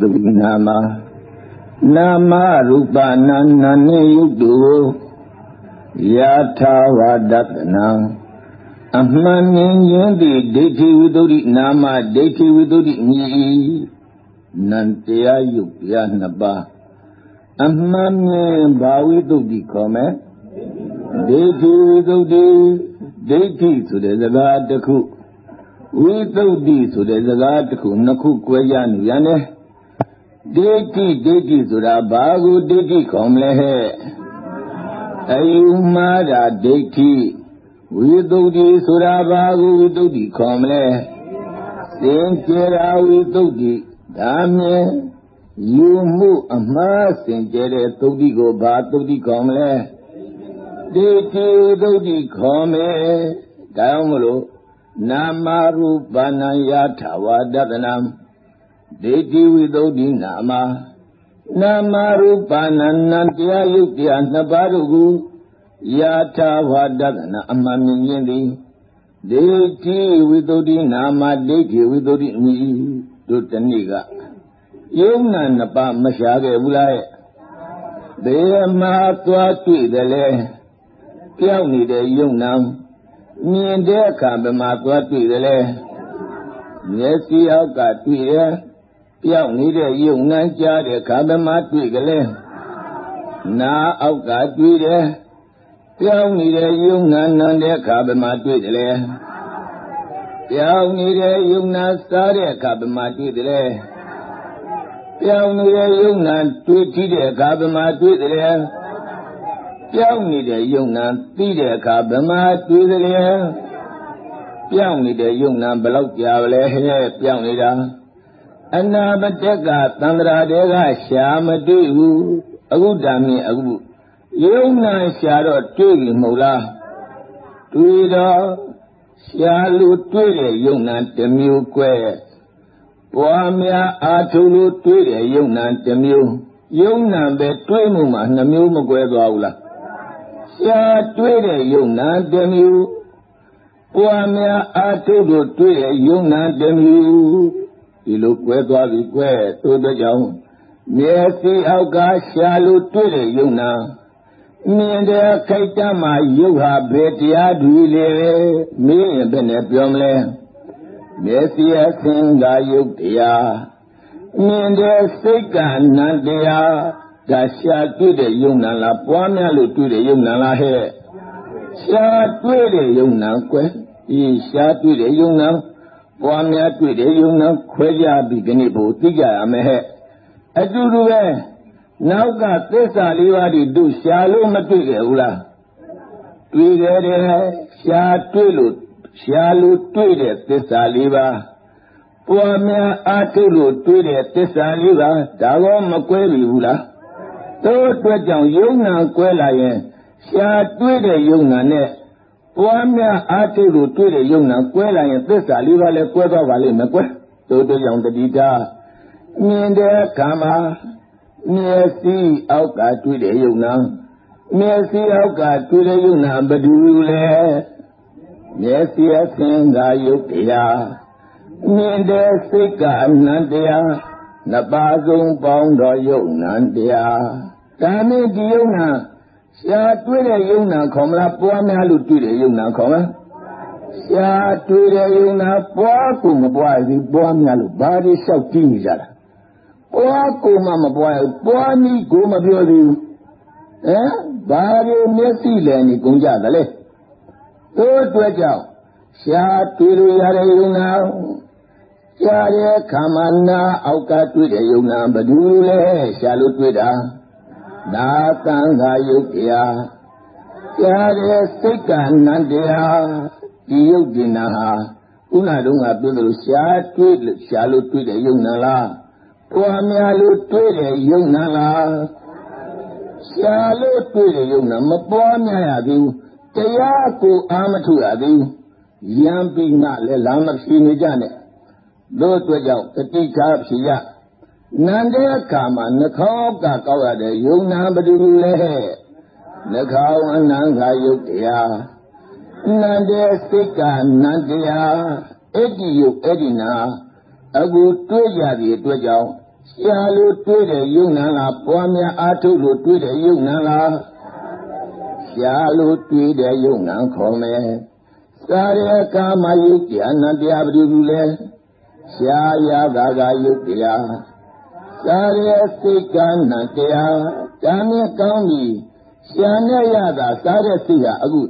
သုဒ္ဓနာမနာမရူပနာနာနေယုတ်တုယာထာဝဒတနာအမှန်မြင်ခြင်းသည်ဒိဋ္ဌိဝိသုဒ္ဓနာမဒိဋ္ဌိဝိသုဒ္ဓမြည်နံတရားယုတ်တရားနှစ်ပါးအမှန်မြင်ဘာဝိသုဒ္ဓခေါ်မယ်ဒိဋ္ဌိဝိသုဒ္ဓဒိဋ္ဌိဆိုတဲ့စကားတစ်ခုဝိသုဒ္ဓဆိုတဲ့စကားတစ်ခုနှစ်ခု꿰ရနေရတယ် ဒိဋ္ဌိဒိဋ္ဌိဆိုတာဘာကိုဒိဋ္ဌိခေါ်မလဲဟဲ့အယူမှားတာဒိဋ္ဌိဝိသုဒ္ဓိဆိုတာဘာကိုဝိသုဒ္ဓိခေါ်မလဲစင်ကြယ်ရာဝိသုဒ္ဓိဒါမြင်ယူမှုအမှားစင်ကြယ်တဲ့သုဒ္ဓိကိုဘာသုဒ္ဓိခေါ်မလဲဒိဋ္ဌိဝိသုဒ္ဓိခေါ်မယ်ဒါကြောင့်မလို့နာမရူပနာယထာဝတတနာ ဒိဋ္ဌိဝိသုဒ္ဓိနာမနာမရူပနာနံတရားယုတ်တရားနှစ်ပါးတို့ကိုယာထာဝတတနာအမှန်မြင်ခြင်းသည်ဒိဋ္ဌိဝိသုဒ္ဓိနာမဒိဋ္ဌိဝိသုဒ္ဓိမြည်တို့တနည်းကယုံနာနှစ်ပါးမရှာခဲ့ဘူးလားရဲ့ဘယ်မှာသွားတွေ့တယ်လဲပြောင်းနေတဲ့ယုံနာမြင်တဲ့အခါဘယ်မှာသွားတွေ့တယ်လဲမျက်စိအောက်ကတွေ့တယ် ပြောင်းနေတဲ့ယုံနာကြားတဲ့အခါဘယ်မှာတွေ့ကြလဲနာအောက်ကတွေ့တယ်ပြောင်းနေတဲ့ယုံနာနံတဲ့အခါဘယ်မှာတွေ့တယ်လဲပြောင်းနေတဲ့ယုံနာစားတဲ့အခါဘယ်မှာတွေ့တယ်လဲပြောင်းနေတဲ့ယုံနာတွေ့ကြည့်တဲ့အခါဘယ်မှာတွေ့တယ်လဲပြောင်းနေတဲ့ယုံနာသိတဲ့အခါဘယ်မှာတွေ့တယ်လဲပြောင်းနေတဲ့ယုံနာဘယ်လောက်ကြာလဲဟဲ့ပြောင်းနေတာ အနာဘတက်ကသန္တရာတဲကရှာမတွေ့ဘူးအခုတမ်းမြင်အခုယုံနာရှာတော့တွေ့ပြီမဟုတ်လားတွေ့တော့ရှာလို့တွေ့တဲ့ယုံနာတစ်မျိုးကွဲပွားများအာထုလို့တွေ့တဲ့ယုံနာတစ်မျိုးယုံနာပဲတွေ့မှုမှာနှမျိုးမကွဲသွားဘူးလားရှာတွေ့တဲ့ယုံနာတစ်မျိုးပွားများအာထုလို့တွေ့တဲ့ယုံနာတစ်မျိုး ဒီလိုကွဲသွားပြီကွဲသို့တဲ့ကြောင့်မျက်စိအောက်ကရှာလို့တွေ့တဲ့ယုံနာမြင်တဲ့ခိုက်တမှာယုတ်ဟာဘယ်တရားတွေလဲမင်းရင်ဘယ်နဲ့ပြောမလဲမျက်စိအသင်္ကာယုတ်တရားမြင်တဲ့စိတ်ကနံတရားဒါရှာတွေ့တဲ့ယုံနာလားပွားများလို့တွေ့တဲ့ယုံနာလားဟဲ့ရှာတွေ့တဲ့ယုံနာကွယ်ဒီရှာတွေ့တဲ့ယုံနာ ပွားများတွေ့တဲ့ယုံနာခွဲကြပြီးခဏဘို့သိကြရမယ်ဟဲ့အတူတူပဲနောက်ကသစ္စာလေးပါးဒီတို့ရှာလို့မတွေ့ကြဘူးလားတွေ့ကြတယ်ရှာတွေ့လို့ရှာလို့တွေ့တဲ့သစ္စာလေးပါးပွားများအားထုတ်လို့တွေ့တဲ့သစ္စာလေးပါးဒါကောမကွဲပြီဘူးလားတို့အတွက်ကြောင့်ယုံနာကွဲလာရင်ရှာတွေ့တဲ့ယုံနာနဲ့ ပွားများအားထုတ်လို့တွေ့တဲ့ယုံနာကွဲလာရင်သစ္စာလေးပါးလည်းကွဲသွားပါလိမ့်မယ်ကွတို့တို့ကြောင့်တတိတာမြင်တဲ့အခါမှာမျက်စိအောက်ကတွေ့တဲ့ယုံနာမျက်စိအောက်ကတွေ့တဲ့ယုံနာဘယ်သူလဲမျက်စိအသင်္ကာယုတ်တရားမြင်တဲ့စိတ်ကအနန္တရားနှစ်ပါးဆုံးပေါင်းတော်ယုံနာတရားဒါနဲ့ဒီယုံနာ ရှားတွေ့တဲ့ယုံနာခေါ်မလားပွားများလို့တွေ့တဲ့ယုံနာခေါ်မလားရှားတွေ့တဲ့ယုံနာပွားကိုမပွားဘူးပွားများလို့ဘာတွေလျှောက်ကြည့်နေကြတာပွားကိုမှမပွားဘူးပွားနည်းကိုမပြောသေးဘူးဟမ်ဘာတွေမျက်စိလည်းနေကုန်ကြသလဲတို့အတွက်ကြောင့်ရှားတွေ့လို့ရတဲ့ယုံနာရှားတဲ့ခမနာအောက်ကတွေ့တဲ့ယုံနာဘယ်သူလဲရှားလို့တွေ့တာ နာသံဃာယုတ်တရားရှားတဲ့စိတ်ကနန္တရားဒီယုတ်ဒီနာဟာဥနာတုံးကပြောသလိုရှားတွေ့လို့ရှားလို့တွေ့တဲ့ယုံနာလားပွားများလို့တွေ့တဲ့ယုံနာလားရှားလို့တွေ့တဲ့ယုံနာမပွားများရသေးဘူးတရားကိုအာမထုရသေးဘူးရံပြီးမှလည်းလာမဖြေနေကြနဲ့တို့အတွက်ကြောင့်တတိချာဖြေရ နန္တဲ့အခါမှာနှခေါင်းကကောက်ရတဲ့ယုံနာဘယ်သူလဲနှခေါင်းအနန္ခယုတ်တရားနန္တဲ့စိတ်ကနန္တရားအဲ့ဒီယုတ်အဲ့ဒီနာအခုတွေ့ကြတဲ့အတွက်ကြောင့်ရှားလို့တွေ့တဲ့ယုံနာလားပွားများအားထုတ်လို့တွေ့တဲ့ယုံနာလားရှားလို့တွေ့တဲ့ယုံနာခေါ်မယ်စားရကာမယုတ်တရားနတရားဘယ်လိုလဲရှားရတာကယုတ်တရား စားရစိတ်ကနတရားဒါနဲ့ကောင်းပြီရှားနဲ့ရတာစားတဲ့စိတ်ဟာအခု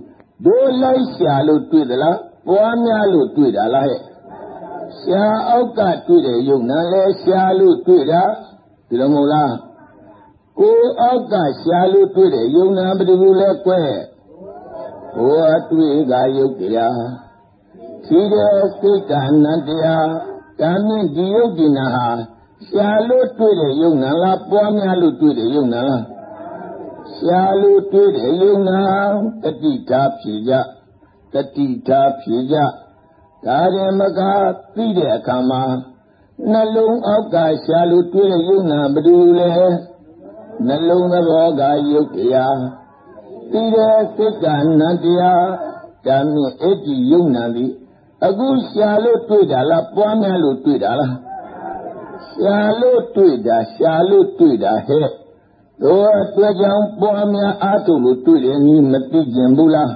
ဒိုးလိုက်ရှားလို့တွေ့သလားပွားများလို့တွေ့တာလားဟဲ့ရှားအောက်ကတွေ့တဲ့ယုံနာလဲရှားလို့တွေ့တာဒီလိုမဟုတ်လားကိုယ်အောက်ကရှားလို့တွေ့တဲ့ယုံနာဘယ်လိုလဲကွဲကိုယ်အတွေ့ကယုတ်တရားဖြီးတဲ့စိတ်ကနန္တရားဒါမြင့်ဒီယုတ်ဒီနာဟာ ရှားလို့တွေ့တဲ့ယုံနာလားပွားများလို့တွေ့တဲ့ယုံနာလားရှားလို့တွေ့တဲ့ယုံနာတတိထားဖြေကြတတိထားဖြေကြဒါရင်မကသိတဲ့အခါမှာနှလုံးအောက်ကရှားလို့တွေ့တဲ့ယုံနာဘယ်လိုလဲနှလုံးသဘောကယုတ်တရားသိတဲ့စိတ်ကနန္တရားဒါမြင့်အဲ့ဒီယုံနာသည်အခုရှားလို့တွေ့တာလားပွားများလို့တွေ့တာလား ရှားလို့တွေ့တာရှားလို့တွေ့တာဟဲ့တို့အတွက်ကြောင့်ပွားများအားထုတ်လို့တွေ့တယ်နီးမသိကျင်ဘူးလား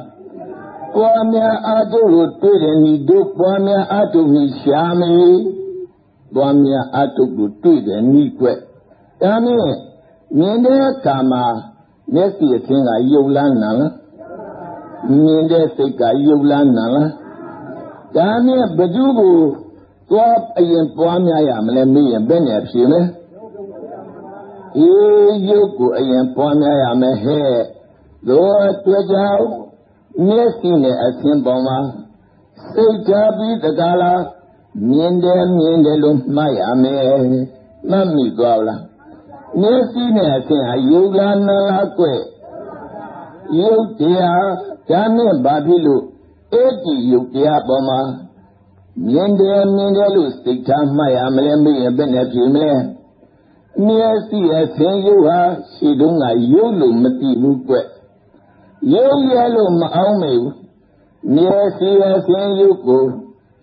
ပွားများအားထုတ်လို့တွေ့တယ်နီးတို့ပွားများအားထုတ်ပြီးရှားမေပွားများအားထုတ်လို့တွေ့တယ်နီးကွဒါနဲ့မြင်တဲ့အခါမှာမျက်စိအသင်းကယုတ်လန်းနာလားမြင်တဲ့စိတ်ကယုတ်လန်းနာလားဒါနဲ့ဘသူကို သွားအရင်ပွားများရမလဲမေးရင်ဘယ်နဲ့ဖြေမလဲအေးယုတ်ကိုအရင်ပွားများရမယ်ဟဲ့တို့အတွက်ကြောင့်မျက်စိနဲ့အသင်းပေါ်မှာစိတ်ဓာပြီးတကားလားမြင်တယ်မြင်တယ်လို့မှတ်ရမယ်မှတ်မိသွားလားမျက်စိနဲ့အသင်ဟာယုတ်လားနာလားကွယုတ်တရားဒါနဲ့ဘာဖြစ်လို့အဲ့ဒီယုတ်တရားပေါ်မှာ မြင်တယ်မြင်တယ်လို့စိတ်ထားမှတ်ရမလဲမေးရင်ဘယ်နဲ့ဖြေမလဲမျက်စိအသင်ယုတ်ဟာရှိတုန်းကယုတ်လို့မသိဘူးကွယုတ်ရလို့မအောင်မေဘူးမျက်စိအသင်ယုတ်ကို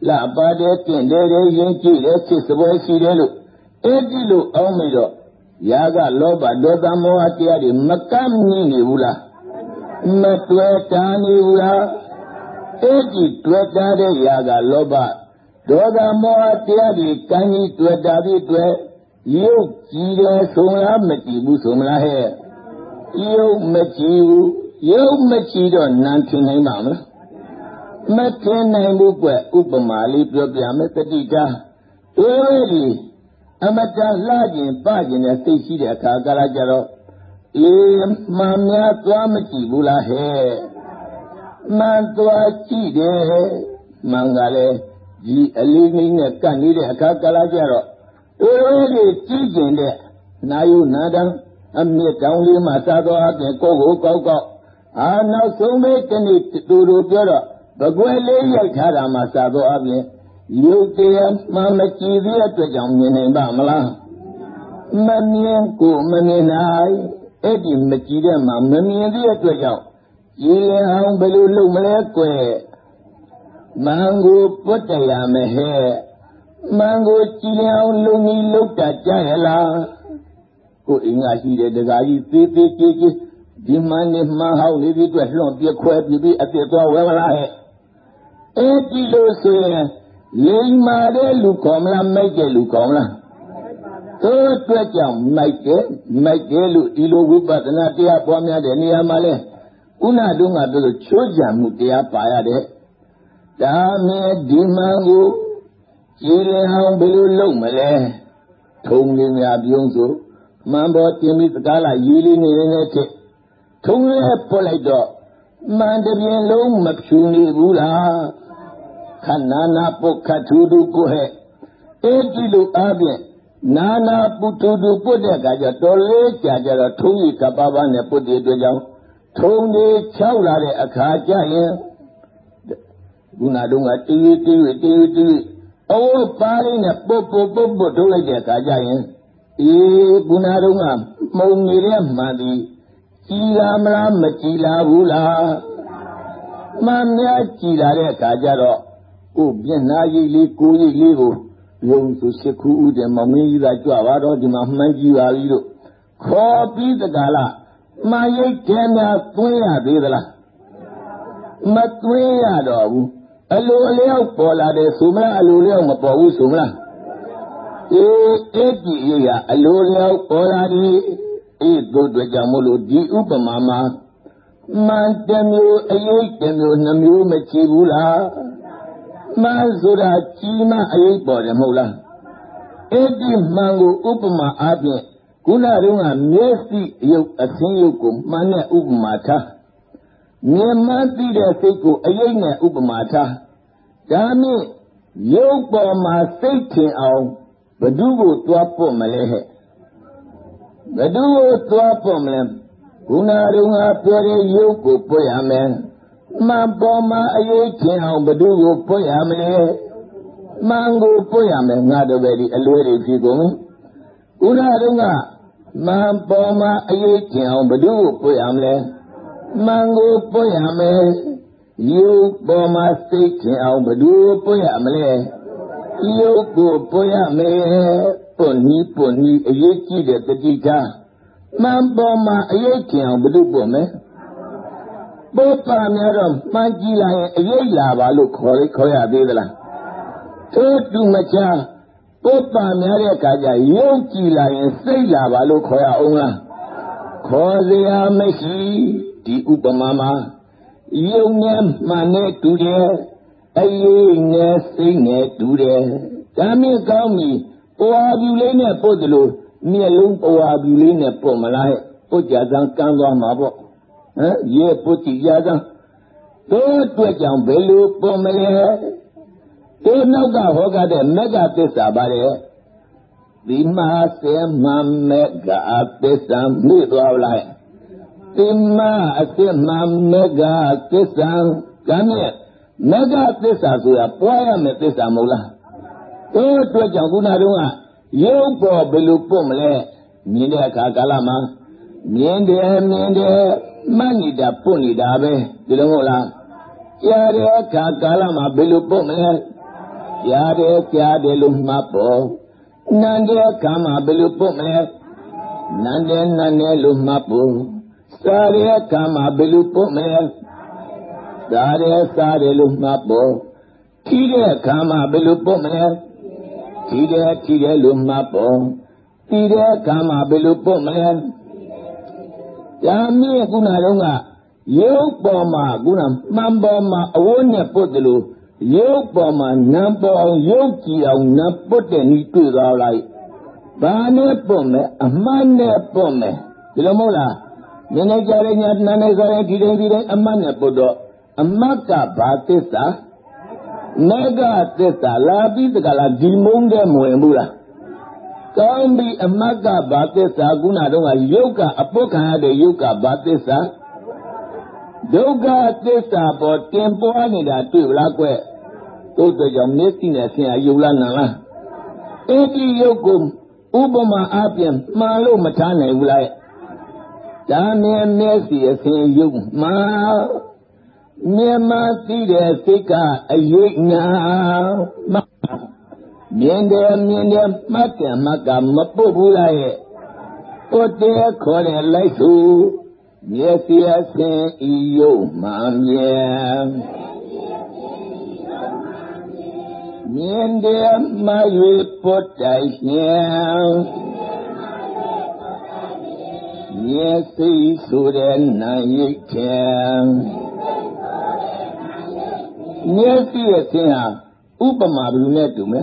လာပါတဲ့တင့်တယ်ရင်ကြည့်တယ်ချစ်စပွဲရှိတယ်လို့အဲ့ဒီလိုအောင်မေတော့ရာဂလောဘဒေါသမောဟတရားတွေမကမ်းမြင်နေဘူးလားမတွေ့တာနေဘူးလားအဲ့ဒီတွေ့တာတဲ့ရာဂလောဘ ဒေါသမောဟတရားတွေကံကြီးတွေ့တာပြီးတွေ့ရုပ်ကြည်တယ်ဆိုလားမကြည်ဘူးဆိုမလားဟဲ့ရုပ်မကြည်ဘူးရုပ်မကြည်တော့နံထင်နိုင်ပါမလားမထင်နိုင်ဘူးကွဥပမာလေးပြောပြမယ်တတိတာတွေ့ပြီအမတန်လှကျင်ပကျင်တဲ့စိတ်ရှိတဲ့အခါကလည်းကြတော့အေးမှန်များသွားမကြည့်ဘူးလားဟဲ့မှန်သွားကြည့်တယ်မှန်ကလည်း ဒီအလေးလေးနဲ့ကပ်နေတဲ့အခါကလည်းကြတော့တို့တွေကြည့်ကျင်တဲ့နာယုနာတံအမြင့်တောင်းလေးမှသာတော်အပြင်ကိုယ်ကိုကောက်ကောက်အာနောက်ဆုံးပဲတနေ့တူတူပြောတော့ဘကွယ်လေးရိုက်ထားတာမှသာတော်အပြင်ရုပ်တရားမှမကြည့်သေးတဲ့အတွက်ကြောင့်မြင်နိုင်ပါမလားမမြင်ကိုမမြင်နိုင်အဲ့ဒီမကြည့်တဲ့မှာမမြင်သေးတဲ့အတွက်ကြောင့်ကြည်လင်အောင်ဘယ်လိုလုပ်မလဲကွယ် မန်ကိုပွတ်တရမယ်ဟဲ့မန်ကိုကြည်လင်အောင်လုံကြီးလုတ်တာကြရလားကိုအင်္ဂါရှိတဲ့တကားကြီးသေးသေးကြီးကြီးဒီမှန်နေမှန်ဟောက်လေးပြီးအတွက်လွန်ပြခွဲပြီးပြီးအပြစ်သွားဝဲမလားဟဲ့အဲ့ဒီလိုဆိုရင်လိမ္မာတဲ့လူကောင်းမလားမိုက်တဲ့လူကောင်းလားသို့အတွက်ကြောင့်မိုက်တယ်မိုက်တယ်လို့ဒီလိုဝိပဿနာတရားပွားများတဲ့နေရာမှာလဲဥနာတုံးကပြောလို့ချိုးကြံမှုတရားပါရတဲ့ ဒါမဲ့ဒီမှန်ကိုကြည်လင်အောင်ဘယ်လိုလုပ်မလဲထုံလေးများပြုံးစို့မှန်ပေါ်တင်ပြီးစကားလာရေးလေးနေနေတဲ့ထက်ထုံလေးပွက်လိုက်တော့မှန်တပြင်းလုံးမဖြူနေဘူးလားခန္နာနာပုခထုတုကိုဟဲ့အဲ့ဒီလိုအားဖြင့်နာနာပုထုတုပုတ်တဲ့အခါကျတော်လေးကြာကြတော့ထုံးကြီးကပ္ပပါနဲ့ပုတ်တဲ့အတွက်ကြောင့်ထုံးလေးချောက်လာတဲ့အခါကျရင် ခုနတုန်းကတီးတီးတီးတီးအိုးပါးလေးနဲ့ပုတ်ပုတ်ပုတ်ပုတ်ထုတ်လိုက်တဲ့အခါကျရင်အေးခုနတုန်းကမှုံနေတဲ့မှန်သည်ကြည်လာမလားမကြည်လာဘူးလားမှန်များကြည်လာတဲ့အခါကျတော့ကိုမျက်နာရည်လေးကိုယ်ရည်လေးကိုယုံဆိုရှစ်ခုဥတယ်မောင်မင်းကြီးသာကြွပါတော့ဒီမှာမှန်းကြည့်ပါပြီလို့ခေါ်ပြီးတကလားမာရိတ်တဲများသွင်းရသေးသလားမသွင်းရတော့ဘူး အလိုအလျောက်ပေါ်လာတယ်ဆိုမလားအလိုလျောက်မပေါ်ဘူးဆိုမလားအေးအဲ့ဒီရအလိုလျောက်ပေါ်လာသည်အေးတို့တို့ကြောင့်မလို့ဒီဥပမာမှာမှန်တမျိုးအရေးတမျိုးနှမျိုးမကြည့်ဘူးလားမှန်ဆိုတာကြီးမအရေးပေါ်တယ်မဟုတ်လားအဲ့ဒီမှန်ကိုဥပမာအားဖြင့်ခုနတုန်းကမျက်စိရုပ်အသင်းရုပ်ကိုမှန်တဲ့ဥပမာထား မြင်မှသိတဲ့စိတ်ကိုအရေးနဲ့ဥပမာထားဒါမြင့်ရုပ်ပေါ်မှာစိတ်ထင်အောင်ဘဒုကိုတွားပို့မလဲဟဲ့ဘဒုကိုတွားပို့မလဲခုနတုန်းကပြောတဲ့ရုပ်ကိုပို့ရမယ်မှန်ပေါ်မှာအရေးထင်အောင်ဘဒုကိုပို့ရမလဲမှန်ကိုပို့ရမယ်ငါတို့ပဲဒီအလွဲတွေဖြစ်ကုန်ဥရတုန်းကမှန်ပေါ်မှာအရေးထင်အောင်ဘဒုကိုပို့ရမလဲ မှန်ကိုပို့ရမယ်ရုပ်ပေါ်မှာစိတ်ထင်အောင်ဘဒုကိုပို့ရမလဲရုပ်ကိုပို့ရမယ်ပွန်နီးပွန်နီးအရေးကြီးတဲ့တတိထားမှန်ပေါ်မှာအရေးထင်အောင်ဘဒုပို့မယ်ပုပ္ပါများတော့မှန်ကြည့်လိုက်ရင်အရေးလာပါလို့ခေါ်လိုက်ခေါ်ရသေးသလားထို့တူမချာပုပ္ပါများတဲ့အခါကျရုပ်ကြည့်လိုက်ရင်စိတ်လာပါလို့ခေါ်ရအောင်လားခေါ်စရာမရှိ ဒီဥပမာမှာယုံနဲ့မှန်နဲ့တူတယ်အရေးနဲ့စိတ်နဲ့တူတယ်ဒါမြင့်ကောင်းပြီပွားပြူလေးနဲ့ပုတ်တယ်လို့မျက်လုံးပွားပြူလေးနဲ့ပုတ်မလားပုတ်ကြစမ်းကမ်းသွားမှာပေါ့ဟမ်ရေပုတ်ကြည့်ကြစမ်းတို့အတွက်ကြောင့်ဘယ်လိုပုတ်မလဲတို့နောက်ကဟောကတဲ့မက်ကသစ္စာပါတယ်ဒီမှာစေမမက်ကသစ္စာမြည်သွားလိုက် ဒီမှာအစစ်မမက်ကသစ္စာကမ်းရဲ့မက်ကသစ္စာဆိုတာပွားရမယ်သစ္စာမဟုတ်လားတို့အတွက်ကြောင့်ခုနတုန်းကရုပ်ပေါ်ဘယ်လိုပွတ်မလဲမြင်တဲ့အခါကာလမှာမြင်တယ်မြင်တယ်မှတ်နေတာပွတ်နေတာပဲဒီလိုမဟုတ်လားကြားတဲ့အခါကာလမှာဘယ်လိုပွတ်မလဲကြားတယ်ကြားတယ်လို့မှတ်ပေါ်နန်းတဲ့အခါမှာဘယ်လိုပွတ်မလဲနန်းတယ်နန်းတယ်လို့မှတ်ပေါ် စားတဲ့အခါမှာဘယ်လိုပွတ်မလဲစားတယ်စားတယ်လို့မှတ်ပေါ်ထီးတဲ့အခါမှာဘယ်လိုပွတ်မလဲထီးတယ်ထီးတယ်လို့မှတ်ပေါ်ထီးတဲ့အခါမှာဘယ်လိုပွတ်မလဲဒါမြင့်ခုနတုန်းကရုပ်ပေါ်မှာခုနမှန်ပေါ်မှာအဝိုးနဲ့ပုတ်တယ်လို့ရုပ်ပေါ်မှာနံပေါ်အောင်ရုပ်ကြည့်အောင်နံပုတ်တဲ့နည်းတွေ့သွားလိုက်ဘာနဲ့ပုတ်မယ်အမှန်နဲ့ပုတ်မယ်ဒီလိုမဟုတ်လား နည်းနည်းကြရညာနာနေကြရဒီတိုင်းဒီတိုင်းအမှန်နဲ့ပုတ်တော့အမတ်ကဘာသစ္စာနေကသစ္စာလာပြီးတကလားဒီမုန်းတဲ့မဝင်ဘူးလားကောင်းပြီအမတ်ကဘာသစ္စာခုနတော့ကယုတ်ကအပုတ်ခံရတဲ့ယုတ်ကဘာသစ္စာဒုက္ခသစ္စာပေါ်တင်ပွားနေတာတွေ့လားကွသို့တော်ကြောင့်မျက်စိနဲ့ဆင်ရယုတ်လားနာလားအဲ့ဒီယုတ်ကိုဥပမာအပြင်မှားလို့မထားနိုင်ဘူးလား ဒါမြင်မျက်စိအဆင်ယုတ်မှာမြင်မှသိတဲ့စိတ်ကအယိတ်ညာမြင်တယ်မြင်တယ်မှတ်တယ်မှတ်ကမပုတ်ဘူးလားရဲ့ပုတ်တယ်ခေါ်တယ်လိုက်သူမျက်စိအဆင်ဤယုတ်မှမြင်မြင်တယ်မှ၍ပုတ်တိုင်မြင် မျက်စိဆိုတဲ့နာရိတ်တယ်မျက်စိရဲ့ဆင်းဟာဥပမာဘယ်လိုနဲ့တူမလဲ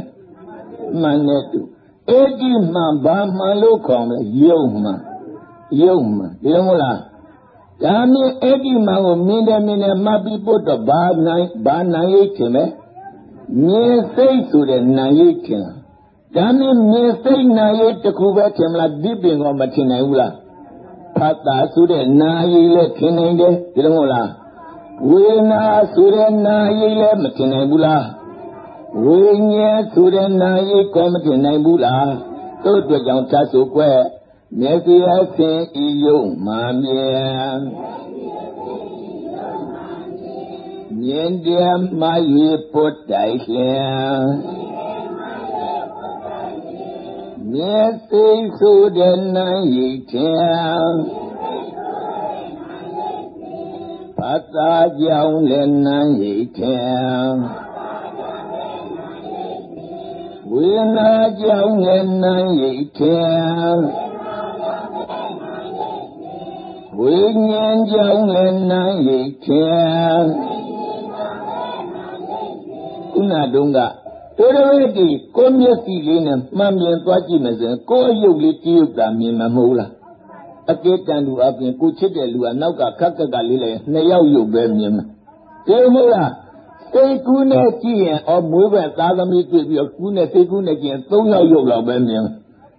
မှန်နဲ့တူအဲ့ဒီမှန်ဘာမှန်လို့ခေါ်မလဲယုံမှန်ယုံမှန်ဒီလိုမဟုတ်လားဒါမြင်အဲ့ဒီမှန်ကိုမြင်တယ်မြင်တယ်မှတ်ပြီးပို့တော့ဘာနိုင်ဘာနိုင်ရိတ်ထင်လဲမြင်စိတ်ဆိုတဲ့နိုင်ရိတ်ထင်လားဒါမြင်မြင်စိတ်နိုင်ရိတ်တစ်ခုပဲထင်မလားဒီပင်ကမထင်နိုင်ဘူးလား ဖတ်တာဆိုတဲ့နာယီလည်းထင်နိုင်တယ်ဒီလိုမဟုတ်လားဝေနာဆိုတဲ့နာယီလည်းမထင်နိုင်ဘူးလားဝိညာဉ်ဆိုတဲ့နာယီကောမထင်နိုင်ဘူးလားတို့အတွက်ကြောင့်သတ်ဆိုကွဲမျက်စိအဆင်ဤယုံမာမြင်မြင်တယ်မှ၍ပုတ်တိုင်လျင် မျက်စိဆိုတဲ့နံရိတ်ထဲဘာသာကြောင့်လည်းနံရိတ်ထဲဝေဒနာကြောင့်လည်းနံရိတ်ထဲဝိညာဉ်ကြောင့်လည်းနံရိတ်ထဲခုနတုန်းက တို့တို့ဒီကိုမျက်စိလေးနဲ့မှန်ပြန်သွားကြည့်မယ်ဆိုရင်ကိုယ်အယုတ်လေးတည်ရုပ်တာမြင်မှာမဟုတ်လားအကေတန်သူအပြင်ကိုချစ်တဲ့လူကနောက်ကခက်ခက်ကလေးလေနှစ်ယောက်ရုပ်ပဲမြင်မှာဒီမဟုတ်လားစိတ်ကူးနဲ့ကြည့်ရင်အော်မွေးဘက်သားသမီးတွေ့ပြီးတော့ကူးနဲ့စိတ်ကူးနဲ့ကြည့်ရင်၃ယောက်ရုပ်လောက်ပဲမြင်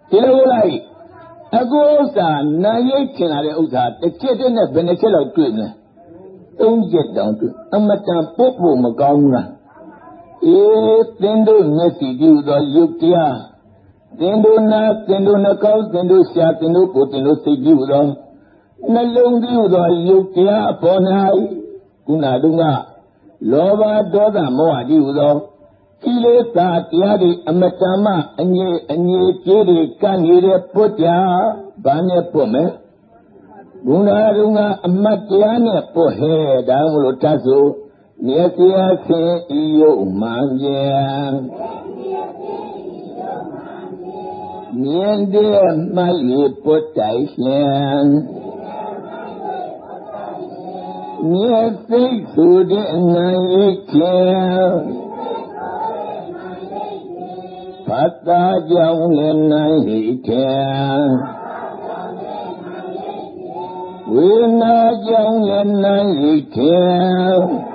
ဒီလိုဟုတ်လားအခုဥစ္စာနာရိတ်ထင်လာတဲ့ဥစ္စာတစ်ချက်တည်းနဲ့ဘယ်နှချက်လောက်တွေ့မလဲသုံးချက်တောင်တွေ့အမတန်ပုတ်ဖို့မကောင်းဘူးလား အေးသင်တို့မျက်စိပြုသောယုတ်တရားသင်တို့နာသင်တို့နှကောင်းသင်တို့ရှာသင်တို့ကိုယ်သင်တို့စိတ်ပြုသောနှလုံးပြုသောယုတ်တရားအပေါ်၌ခုနတုန်းကလောဘဒေါသမောဟတည်ဟူသောကိလေသာတရားတွေအမတန်မှအငြိအငြိကျေးတွေကပ်နေတဲ့ပုတ္တရာဘာနဲ့ပုတ်မယ်ဘုရားတုန်းကအမတ်တရားနဲ့ပုတ်ဟဲဒါမှမလို့တတ်ဆို မျက်စိအဆင်းဤယုတ်မှန်ပြန်မြင်တဲ့မှရေပုတ်တိုင်ရှင်မျက်စိဆိုတဲ့အနံ့ရိချင်းဖတ်တာကြောင့်လည်းနံ့ရိချင်းဝိနာကြောင့်လည်းနံ့ရိချင်း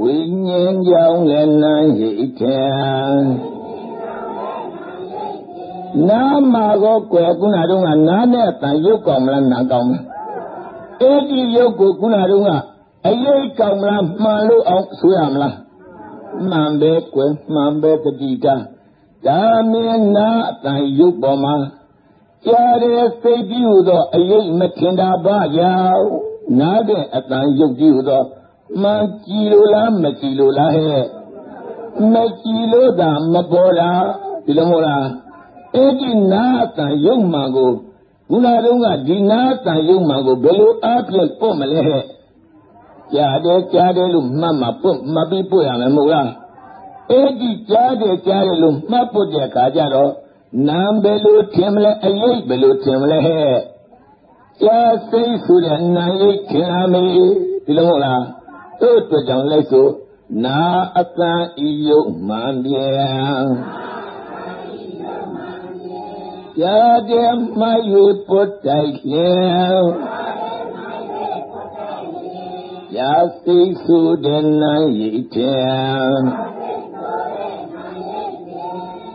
ဝိညာဉ်ကြောင့်လည်းနာရိတ်တယ်နာမှာကိုကွယ်ခုနတုန်းကနားနဲ့အတန်ရုပ်ကောင်းမလားနာကောင်းမလားအဲ့ဒီရုပ်ကိုခုနတုန်းကအရေးကောင်းမလားမှန်လို့အောင်ဆိုရမလားမှန်ပဲကွယ်မှန်ပဲတတိတာဒါမင်းနာအတန်ရုပ်ပေါ်မှာကြားတဲ့စိတ်ကြီးဟူသောအရေးမထင်တာပါကြောင့်နားတဲ့အတန်ရုပ်ကြီးဟူသော မှန်ကြည်လို့လားမကြည်လို့လားဟဲ့မကြည်လို့သာမပေါ်တာဒီလိုမဟုတ်လားအဲ့ဒီနာအတန်ရုပ်မှန်ကိုဘုရားတုံးကဒီနာအတန်ရုပ်မှန်ကိုဘယ်လိုအားဖြင့်ပို့မလဲဟဲ့ကြားတယ်ကြားတယ်လို့မှတ်မှာပို့မပြီးပို့ရမယ်မဟုတ်လားအဲ့ဒီကြားတယ်ကြားတယ်လို့မှတ်ပို့တဲ့အခါကျတော့နာဘယ်လိုထင်မလဲအယိတ်ဘယ်လိုထင်မလဲဟဲ့ကြားစိတ်ဆိုတဲ့နာယိတ်ထင်လာမေးဒီလိုမဟုတ်လား တို့အတွက်ကြောင့်လိုက်ဆိုနာအတန်ဤယုတ်မှန်ပြန်ရာတဲ့မယူပုတ်တိုက်လျင်ရာစိတ်ဆူတဲ့နာရိတ်တဲ့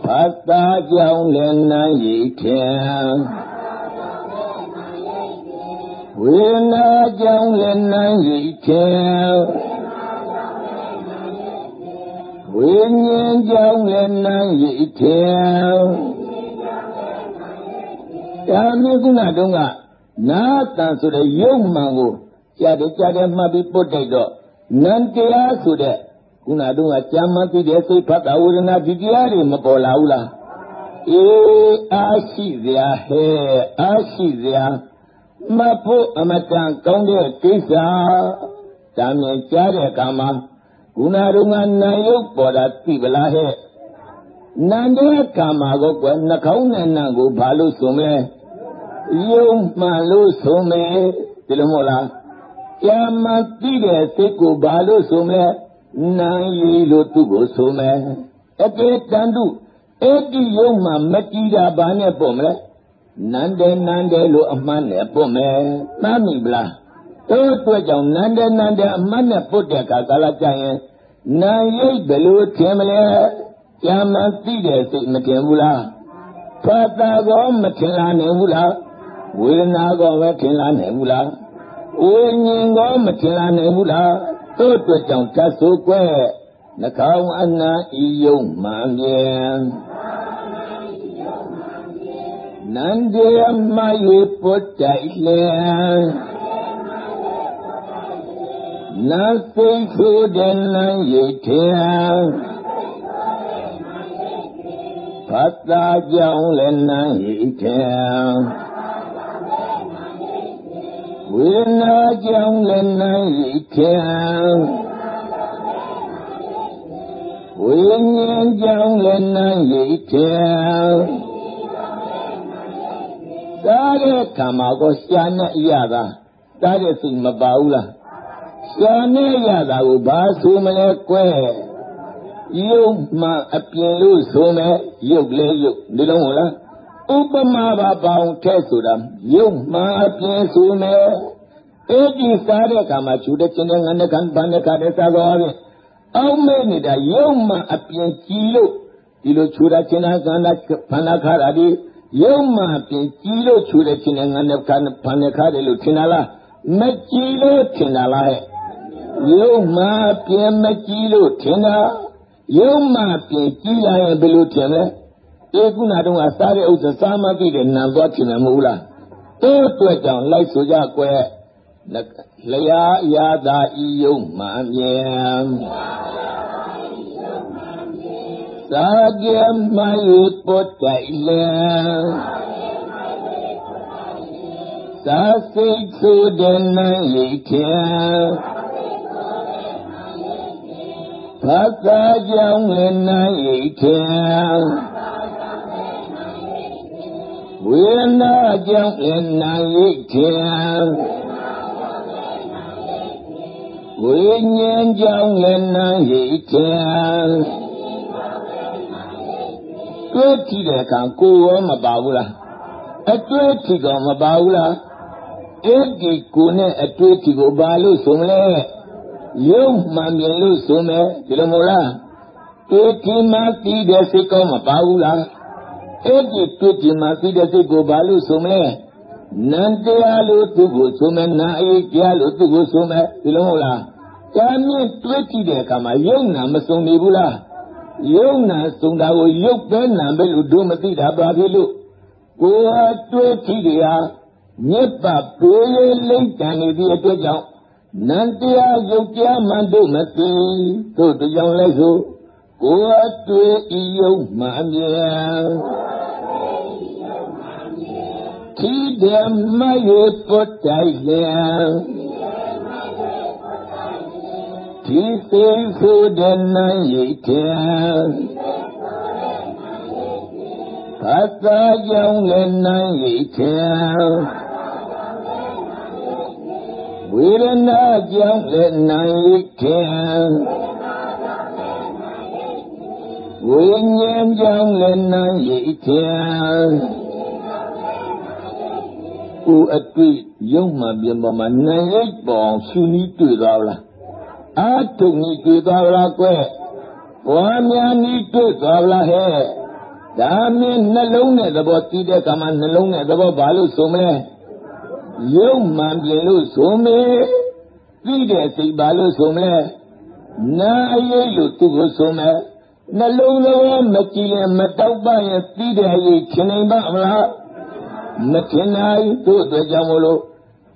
ဖတ်တာကြောင့်လည်းနာရိတ်တဲ့ ဝေဒနာကြောင့်လည်းနာရိတ်တဲ့ဝိညာဉ်ကြောင့်လည်းနာရိတ်တဲ့ဒါမျိုးကုဏတုံးကနာတန်ဆိုတဲ့ယုံမှန်ကိုကြားတယ်ကြားတယ်မှတ်ပြီးပုတ်တိုက်တော့နံတရားဆိုတဲ့ခုနတုံးကကြာမှသိတဲ့စိတ်ဖတ်တာဝေဒနာဒီတရားတွေမပေါ်လာဘူးလားအေးအားရှိစရာဟဲ့အားရှိစရာ မဖို့အမတန်ကောင်းတဲ့ကိစ္စဒါမြင်ကြားတဲ့အခါမှာခုနတုန်းကနာယုတ်ပေါ်တာသိပလားဟဲ့နန္တဲ့အခါမှာကိုကွယ်နှာခေါင်းနဲ့နံကိုဘာလို့ဆိုမလဲယုံမှန်လို့ဆိုမယ်ဒီလိုမဟုတ်လားကြာမှသိတဲ့စိတ်ကိုဘာလို့ဆိုမလဲနာယီလို့သူ့ကိုဆိုမယ်အပေတန်တုအဲ့ဒီယုံမှမကြည့်တာဘာနဲ့ပေါ့မလဲ နန္တယ်နန္တယ်လို့အမှန်နဲ့ပုတ်မယ်မှတ်မိဗလားတို့အတွက်ကြောင့်နန္တယ်နန္တယ်အမှန်နဲ့ပုတ်တဲ့အခါကာလကြရင်နာရိတ်ဘယ်လိုထင်မလဲကြာမှသိတဲ့စိတ်မထင်ဘူးလားဖတ်တာကောမထင်လာနိုင်ဘူးလားဝေဒနာကောပဲထင်လာနိုင်ဘူးလားဝိညာဉ်ကောမထင်လာနိုင်ဘူးလားတို့အတွက်ကြောင့်တတ်ဆိုကွဲနှကောင်းအနာဤယုံမှန်ပြန် နန္ဒေမယေပုတ္တိုင်လေနသိခုတဲ့နံရိတ်ထေဖတ်တာကြောင့်လည်းနန်းရိထေဝေဒနာကြောင့်လည်းနန်းရိထေဝိညာဉ်ကြောင့်လည်းနန်းရိထေ သာတဲ့ခါမှာကိုရှာနဲ့အရသာတားတဲ့စိတ်မပါဘူးလားရှာနဲ့ရတာကိုဘာဆိုမလဲကွဲရုပ်မှအပြင်လို့ဆိုမယ်ရုပ်လဲရုပ်ဒီလုံးဟုတ်လားဥပမာပါပေါင်းထဲဆိုတာရုပ်မှအပြင်ဆိုမယ်အဲ့ဒီစားတဲ့အခါမှာခြူတဲ့ခြင်းနဲ့ငါနဲ့ခံဘာနဲ့ခါတဲ့စားတော့ရင်အောက်မဲ့နေတာရုပ်မှအပြင်ကြည်လို့ဒီလိုခြူတာခြင်းနဲ့ငါနဲ့ဖန္နာခါတာဒီ ရုပ်မှအပြင်ကြည်လို့ခြူတဲ့ခြင်းနဲ့ငါနဲ့ခံဖန္နာခါတယ်လို့ထင်တာလားမကြည်လို့ထင်တာလားဟဲ့ရုပ်မှအပြင်မကြည်လို့ထင်တာရုပ်မှပြင်ကြည့်လိုက်ရင်ဘယ်လိုထင်လဲအေကုနာတုံးကစားတဲ့ဥစ္စာစားမသိတဲ့နံသွားထင်တယ်မဟုတ်လားအဲ့အတွက်ကြောင့်လိုက်ဆိုကြကွယ်လျာရာသာဤယုံမှန်မြန် သာကြမိုင်ပုတ်တိုင်လေသာစိတ်သူတဲ့နိုင်ရိခေဖတ်သာကြောင့်လည်းနိုင်ရိထေဝေဒနာကြောင့်လည်းနိုင်ရိထေဝိညာဉ်ကြောင့်လည်းနိုင်ရိထေ တွေ့ကြည့်တဲ့အခါကိုယ်ရောမပါဘူးလားအတွေ့အထိကမပါဘူးလားအဲ့ဒီကိုယ်နဲ့အတွေ့အထိကိုဘာလို့ဆိုမလဲရုပ်မှန်မြင်လို့ဆိုမယ်ဒီလိုမို့လားတွေ့ဒီမှာသိတဲ့စိတ်ကောမပါဘူးလားအဲ့ဒီတွေ့ဒီမှာသိတဲ့စိတ်ကိုဘာလို့ဆိုမလဲနန္တရားလို့သူ့ကိုဆိုမယ်နာအေးကြားလို့သူ့ကိုဆိုမယ်ဒီလိုမဟုတ်လားကြာမြင့်တွေ့ကြည့်တဲ့အခါမှာယုံနာမစုံနေဘူးလား ယုံနာစုံတာကိုယုတ်ပဲနာပဲလို့တို့မသိတာဘာဖြစ်လို့ကိုယ်ဟာတွေ့ကြည့်တယ်ဟာမြတ်ပါပေးလိမ့်တန်နေသည့်အတွက်ကြောင့်နန္တရားယုတ်တရားမှန်တို့မသိတို့တကြောင်လဲဆိုကိုယ်အတွေ့ဤယုံမှအမြဲခိဓမ္မယေပုတ္တိုင်လေ ဒီသိဆိုတဲ့နာရိတေဘာသာကြောင့်လည်းနာရိတေဝေဒနာကြောင့်လည်းနိုင်ခင်ဝိညာဉ်ကြောင့်လည်းနိုင်ခင်ကိုအတွေ့ရုံမှပြင်ပေါ်မှာနိုင်ရိပ်ပေါ်ရှုနည်းတွေ့သွားလား အာထုံနည်းတွေ့သွားလားကွယ်ဘွားများနည်းတွေ့သွားလားဟဲ့ဒါမြင်နှလုံးနဲ့သဘောသိတဲ့ကမှနှလုံးနဲ့သဘောဘာလို့ဆိုမလဲရုပ်မှန်ပြင်လို့ဆိုမေသိတဲ့စိတ်ပါလို့ဆိုမလဲနာအရေးလို့သူ့ကိုဆိုမယ်နှလုံးသားမကြည်ရင်မတောက်ပါရင်သိတဲ့အရေးထင်နိုင်ပါမလားမထင်နိုင်တို့အတွက်ကြောင့်မလို့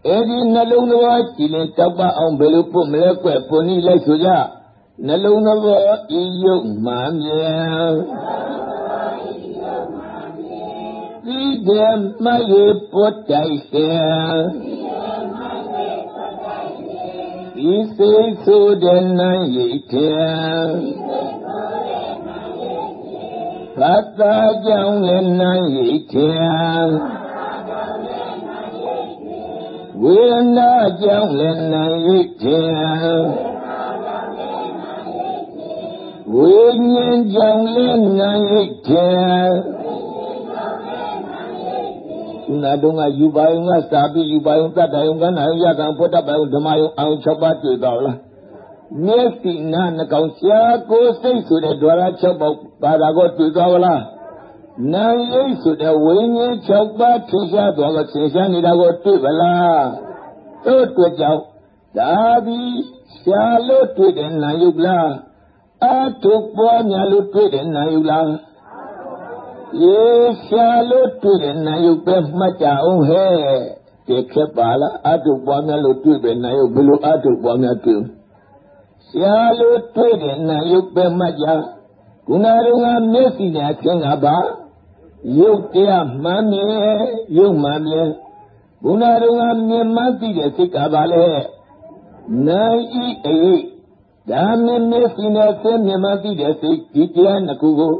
အဲ့ဒီနှလုံးသားကြည်ရင်တောက်ပါအောင်ဘယ်လိုပုတ်မလဲကွပွန်ဤလိုက်ဆိုကြနှလုံးသားဤရုပ်မှန်မြန်သိတယ်မရေပုတ်တိုက်တယ်ဒီစိတ်ဆိုတဲ့နိုင်ရိထေဘတ်တာကြောင့်လည်းနိုင်ရိထေ ဝေဒနာကြောင့်လည်းနိုင်ရိထေဝိညာဉ်ကြောင့်လည်းနိုင်ရိထေနာတုံးကယူပါယုံကစာပြီးယူပါယုံတတ္တယုံကနာယကံဘုဒ္ဓပါယုံဓမ္မယုံအောင်၆ပါးတွေ့တော့လားမျက်စိနာနှကောင်ရှားကိုစိတ်ဆိုတဲ့ဒွါရ၆ပေါက်ပါတာကိုတွေ့တော့လား နာယိတ်ဆိုတဲ့ဝိညာဉ်၆ပါးထင်ရှားသွားလို့သင်ရှားနေတာကိုတွေ့ပလားတို့တွေ့ကြောင့်ဒါပြီးရှားလို့တွေ့တဲ့နာယုတ်လားအထုပွားများလို့တွေ့တဲ့နာယုတ်လားရေရှာလို့တွေ့တဲ့နာယုတ်ပဲမှတ်ကြအောင်ဟဲ့ဒီခက်ပါလားအတုပွားများလို့တွေ့ပဲနာယုတ်ဘယ်လိုအတုပွားများတွေ့ရှာလို့တွေ့တဲ့နာယုတ်ပဲမှတ်ကြခုနတုန်းကမျက်စိနဲ့အခြင်းကပါ ရုပ်တရားမှန်မြင်ရုပ်မှန်မြင်ခုနတုန်းကမြင်မှသိတဲ့စိတ်ကပါလေနိုင်ဤအိဒါမြင်မျက်စိနဲ့ဆင်းမြင်မှသိတဲ့စိတ်ဒီတရားနှစ်ခုကို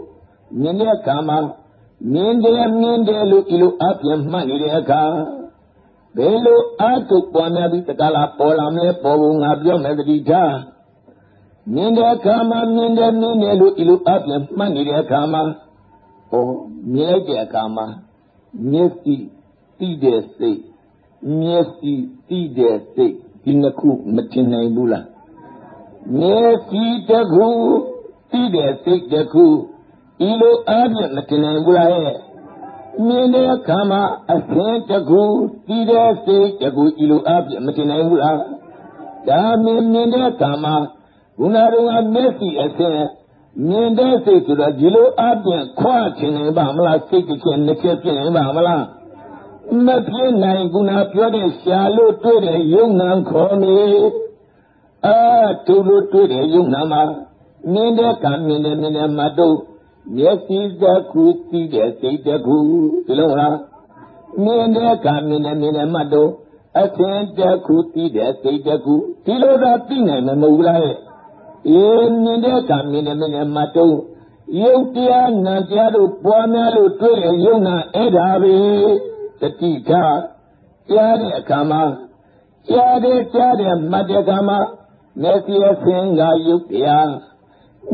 မြင်တဲ့အခါမှာမြင်တယ်မြင်တယ်လို့ဒီလိုအပြင်းမှတ်နေတဲ့အခါဘယ်လိုအတုပွားများပြီးတကလားပေါ်လာမလဲပေါ်ဖို့ငါပြောမယ်တတိထားမြင်တဲ့အခါမှာမြင်တယ်မြင်တယ်လို့ဒီလိုအပြင်းမှတ်နေတဲ့အခါမှာ ဟောမြင်လိုက်တဲ့အခါမှာမျက်စိသိတဲ့စိတ်မျက်စိသိတဲ့စိတ်ဒီနှစ်ခုမတင်နိုင်ဘူးလားမျက်စိတစ်ခုသိတဲ့စိတ်တစ်ခုဤလိုအားဖြင့်မတင်နိုင်ဘူးလားရဲ့မြင်တဲ့အခါမှာအသင်တစ်ခုသိတဲ့စိတ်တစ်ခုဤလိုအားဖြင့်မတင်နိုင်ဘူးလားဒါမြင်မြင်တဲ့အခါမှာခုနကမျက်စိအသင် မြင်တဲ့စိတ်ဆိုတော့ဒီလိုအားဖြင့်ခွာချင်နေပါမလားစိတ်တစ်ချက်နှစ်ချက်ဖြစ်နေပါမလားမဖြစ်နိုင်ခုနပြောတဲ့ရှာလို့တွေ့တဲ့ယုံနံခေါ်နေအာသူလို့တွေ့တဲ့ယုံနံမှာမြင်တဲ့ကံမြင်တဲ့မြင်တဲ့မတော့မျက်စိတစ်ခုသိတဲ့စိတ်တစ်ခုဒီလိုလားမြင်တဲ့ကံမြင်တဲ့မြင်တဲ့မတော့အသင်တစ်ခုသိတဲ့စိတ်တစ်ခုဒီလိုသာသိနိုင်မှာမဟုတ်လားရဲ့ အေးမြင်တဲ့ကံမြင်တဲ့မြင်တဲ့မတော့ယုတ်တရားနာတရားတို့ပွားများလို့တွေ့တဲ့ယုံနာအဲ့ဒါပဲတတိထားကြားတဲ့အခါမှာကြားတဲ့ကြားတဲ့မှတ်တဲ့အခါမှာမျက်စိအဆင်းကယုတ်တရား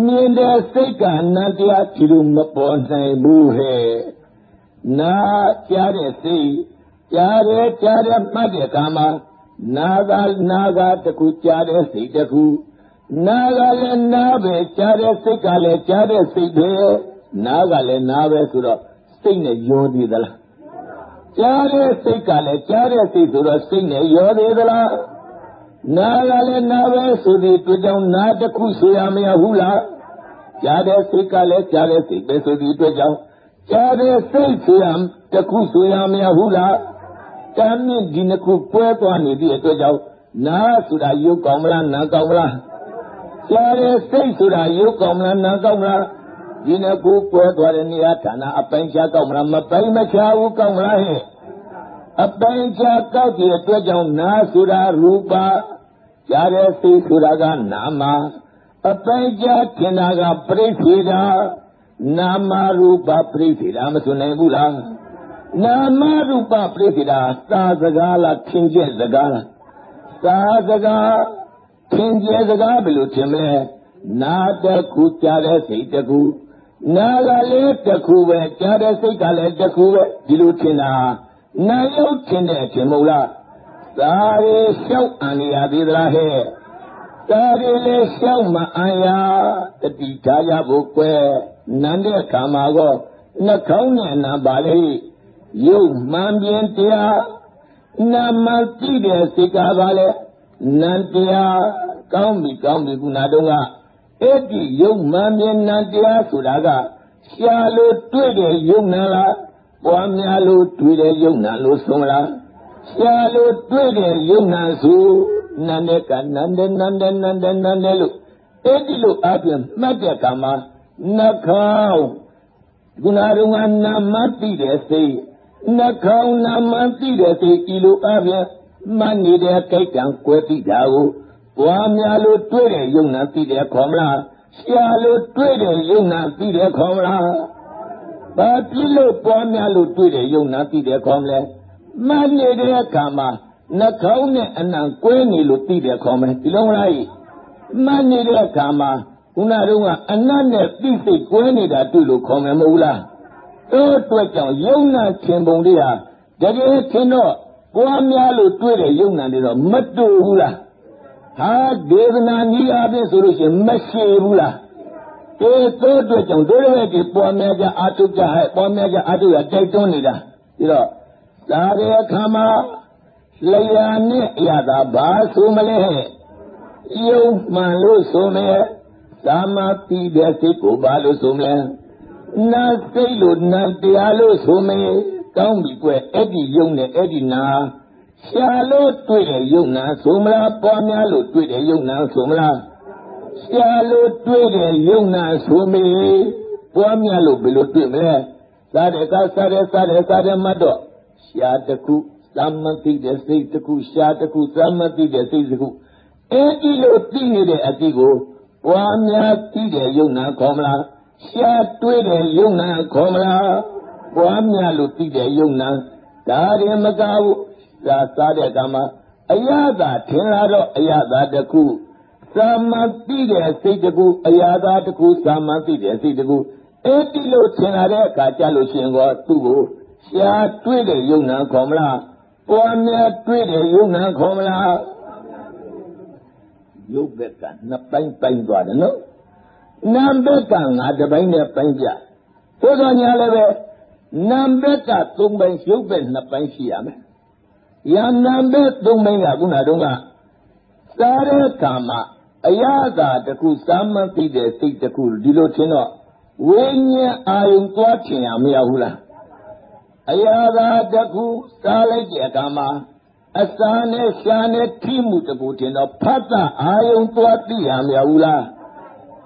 မြင်တဲ့စိတ်ကနတ်တရားဒီလိုမပေါ်နိုင်ဘူးဟဲ့နာကြားတဲ့စိတ်ကြားတဲ့ကြားတဲ့မှတ်တဲ့အခါမှာနာကနာကတခုကြားတဲ့စိတ်တခု နာကလည်းနာပဲကြားတဲ့စိတ်ကလည်းကြားတဲ့စိတ်ပဲနာကလည်းနာပဲဆိုတော့စိတ်နဲ့ရောသေးသလားကြားတဲ့စိတ်ကလည်းကြားတဲ့စိတ်ဆိုတော့စိတ်နဲ့ရောသေးသလားနာကလည်းနာပဲဆိုပြီးတွေ့ကြောင်းနာတစ်ခုဆိုရမရဘူးလားကြားတဲ့စိတ်ကလည်းကြားတဲ့စိတ်ပဲဆိုပြီးတွေ့ကြောင်းကြားတဲ့စိတ်ဆိုရတစ်ခုဆိုရမရဘူးလားတမ်းမြင့်ဒီနှစ်ခုပွဲသွားနေသည့်အတွက်ကြောင့်နာဆိုတာရုပ်ကောင်းမလားနာကောင်းမလား ကြားတဲ့စိတ်ဆိုတာရုပ်ကောင်းမလားနာကောင်းမလားဒီနှစ်ခုပွဲသွားတဲ့နေရာဌာနအပိုင်းခြားကောင်းမလားမပိုင်းမခြားဘူးကောင်းမလားဟဲ့အပိုင်းခြားကောက်တဲ့အတွက်ကြောင့်နာဆိုတာရူပကြားတဲ့စိတ်ဆိုတာကနာမအပိုင်းခြားထင်တာကပရိသေတာနာမရူပပရိသေတာမဆိုနိုင်ဘူးလားနာမရူပပရိသေတာသာစကားလားထင်ကျက်စကားလားသာစကား ထင်ကျက်စကားဘယ်လိုထင်မလဲနာတခုကြားတဲ့စိတ်တခုနာကလည်းတခုပဲကြားတဲ့စိတ်ကလည်းတခုပဲဒီလိုထင်တာနာရုပ်ထင်တဲ့အထင်မဟုတ်လားသာရီလျှောက်အန်ရသေးသလားဟဲ့သာရီလည်းလျှောက်မအန်ရတတိထားရဖို့ကွယ်နန်းတဲ့ခါမှာကောနှာခေါင်းနဲ့နာပါလေရုပ်မှန်ပြင်းတရားနာမသိတဲ့စိတ်ကပါလေ နန္တရားကောင်းပြီကောင်းပြီခုနတုန်းကအဲ့ဒီယုံမှန်မြင်နံတရားဆိုတာကရှားလို့တွေ့တဲ့ယုံနာလားပွားများလို့တွေ့တဲ့ယုံနာလို့ဆုံးလားရှားလို့တွေ့တဲ့ယုံနာဆိုနန္တဲ့ကနန္တဲ့နန္တဲ့နန္တဲ့နန္တဲ့လို့အဲ့ဒီလိုအပြင်မှတ်တဲ့ကမှာနှာခေါင်းခုနတုန်းကနာမသိတဲ့စိတ်နှာခေါင်းနာမသိတဲ့စိတ်ဒီလိုအပြင် မှတ်နေတဲ့ကိတ်ကံကွဲပြီးတာကိုပွားများလို့တွေ့တဲ့ယုံနာသိတယ်ခေါ်မလားရှားလို့တွေ့တဲ့ယုံနာသိတယ်ခေါ်မလားဘာဖြစ်လို့ပွားများလို့တွေ့တဲ့ယုံနာသိတယ်ခေါ်မလဲမှတ်နေတဲ့အခါမှာနှာခေါင်းနဲ့အနံကွဲနေလို့သိတယ်ခေါ်မယ်ဒီလိုမလားမှတ်နေတဲ့အခါမှာခုနတုန်းကအနတ်နဲ့သိစိတ်ကွဲနေတာတွေ့လို့ခေါ်မယ်မဟုတ်လားအဲ့အတွက်ကြောင့်ယုံနာခင်ပုံလေးဟာတကယ်ထင်တော့ ပွားများလို့တွေ့တဲ့ယုံနာတွေတော့မတူဘူးလားဟာဒေသနာနည်းအားဖြင့်ဆိုလို့ရှိရင်မရှိဘူးလားတေသောအတွက်ကြောင့်တို့ရဲ့ဒီပေါ်များကြအာထုကြဟဲ့ပေါ်များကြအာထုရတိုက်တွန်းနေတာပြီးတော့ဒါရဲ့အခါမှာလျာနဲ့အရာသာဘာဆိုမလဲယုံမှန်လို့ဆိုမယ်သာမတိတဲ့စိတ်ကိုဘာလို့ဆိုမလဲနာစိတ်လို့နာတရားလို့ဆိုမယ် ကောင်းပြီကွအဲ့ဒီယုံနဲ့အဲ့ဒီနာရှာလို့တွေ့တဲ့ယုံနာဆိုမလားပွားများလို့တွေ့တဲ့ယုံနာဆိုမလားရှာလို့တွေ့တဲ့ယုံနာဆိုမေပွားများလို့ဘယ်လိုတွေ့မလဲစားတဲ့ကစားတဲ့စားတဲ့စားတဲ့မှတ်တော့ရှာတခုသမသိတဲ့စိတ်တခုရှာတခုသမသိတဲ့စိတ်တခုအဲဒီလိုသိနေတဲ့အတိကိုပွားများသိတဲ့ယုံနာခေါ်မလားရှာတွေ့တဲ့ယုံနာခေါ်မလား ပွားများလို့သိတဲ့ယုံနာဒါရင်မကဘူးသာစားတဲ့ကမှာအယတာထင်လာတော့အယတာတခုသာမသိတဲ့စိတ်တခုအယတာတခုသာမသိတဲ့စိတ်တခုအဲ့ဒီလိုထင်လာတဲ့အခါကြလို့ရှင်ကောသူ့ကိုရှားတွေ့တဲ့ယုံနာခေါ်မလားပွားများတွေ့တဲ့ယုံနာခေါ်မလားရုပ်ဘက်ကနှစ်ပိုင်းပိုင်းသွားတယ်နော်နာမ်ဘက်ကငါတစ်ပိုင်းနဲ့ပိုင်းပြသို့တော်ညာလည်းပဲ နာမ်ဘက်ကသုံးပိုင်းရုပ်ဘက်နှစ်ပိုင်းရှိရမယ်ယံနာမ်ဘက်သုံးပိုင်းကခုနတုန်းကစားတဲ့အခါမှာအရသာတခုစာမသိတဲ့စိတ်တခုဒီလိုထင်တော့ဝိညာဉ်အာယုံသွားထင်ရမရဘူးလားအရာသာတခုစားလိုက်တဲ့အခါမှာအစာနဲ့ရှာနဲ့ထိမှုတကူတင်တော့ဖတ်တာအာယုံသွားသိရမရဘူးလား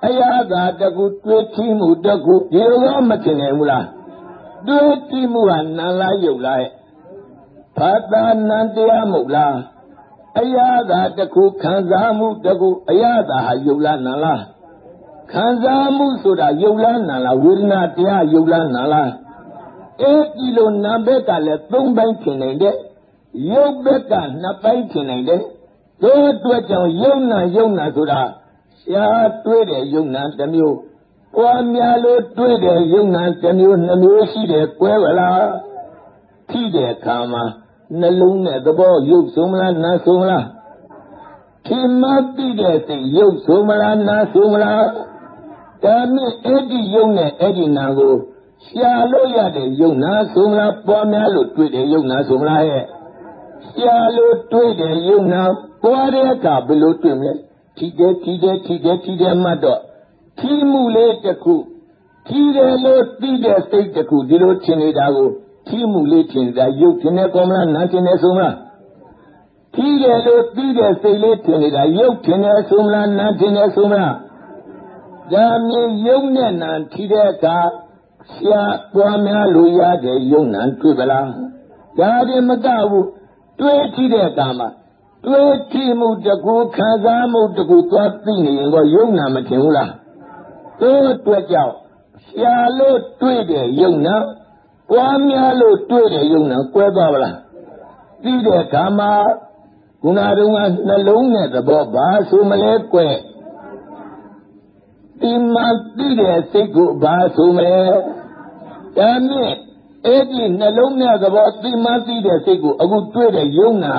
အရာသာတကူတွေ့ထိမှုတကူဒီလိုမထင်နိုင်ဘူးလား တွေ့ထိမှုကနံလားယုတ်လားဖတ်တာနံတရားမဟုတ်လားအရာသာတခုခံစားမှုတကူအရာသာဟာယုတ်လားနံလားခံစားမှုဆိုတာယုတ်လားနာလားဝေဒနာတရားယုတ်လားနာလားအဲဒီလိုနာဘက်ကလည်းသုံးပိုင်းထင်နိုင်တယ်ယုတ်ဘက်ကနှစ်ပိုင်းထင်နိုင်တယ်တို့အတွက်ကြောင့်ယုံနာယုံနာဆိုတာရှားတွေ့တဲ့ယုံနာတစ်မျိုး ပွားများလို့တွေ့တဲ့ယုံနာတစ်မျိုးနှမျိုးရှိတယ်ကွဲပါလားထိတဲ့အခါမှာနှလုံးနဲ့သဘောယုတ်ဆုံးမလားနာဆုံးမလားထိမသိတဲ့စိတ်ယုတ်ဆုံးမလားနာဆုံးမလားဒါနဲ့အဲ့ဒီယုံနဲ့အဲ့ဒီနာကိုရှာလို့ရတဲ့ယုံနာဆိုမလားပွားများလို့တွေ့တဲ့ယုံနာဆိုမလားရဲ့ရှာလို့တွေ့တဲ့ယုံနာပွားတဲ့အခါဘယ်လိုတွေ့မလဲထိတယ်ထိတယ်ထိတယ်ထိတယ်မှတ်တော့ ထိမှုလေးတစ်ခုထိတယ်လို့သိတဲ့စိတ်တစ်ခုဒီလိုထင်နေတာကိုထိမှုလေးထင်တာယုတ်ထင်တယ်ကောမလားနာထင်တယ်ဆိုမလားထိတယ်လို့သိတဲ့စိတ်လေးထင်နေတာယုတ်ထင်တယ်ဆိုမလားနာထင်တယ်ဆိုမလားဒါမြင်ယုံနဲ့နံထိတဲ့အခါရှားပွားများလို့ရတဲ့ယုံနံတွေ့ပလားဒါရင်မကဘူးတွေးကြည့်တဲ့အခါမှာတွေးကြည့်မှုတကူခံစားမှုတကူသွားသိနေရင်တော့ယုံနာမထင်ဘူးလား တို့အတွက်ကြောင့်ရှားလို့တွေ့တဲ့ယုံနာပွားများလို့တွေ့တဲ့ယုံနာကွဲသွားပါလားသိတဲ့အခါမှာခုနတုန်းကနှလုံးနဲ့သဘောဘာဆိုမလဲကွဲ့ဒီမှာသိတဲ့စိတ်ကိုဘာဆိုမလဲဒါနဲ့အဲ့ဒီနှလုံးနဲ့သဘောသိမှသိတဲ့စိတ်ကိုအခုတွေ့တဲ့ယုံနာ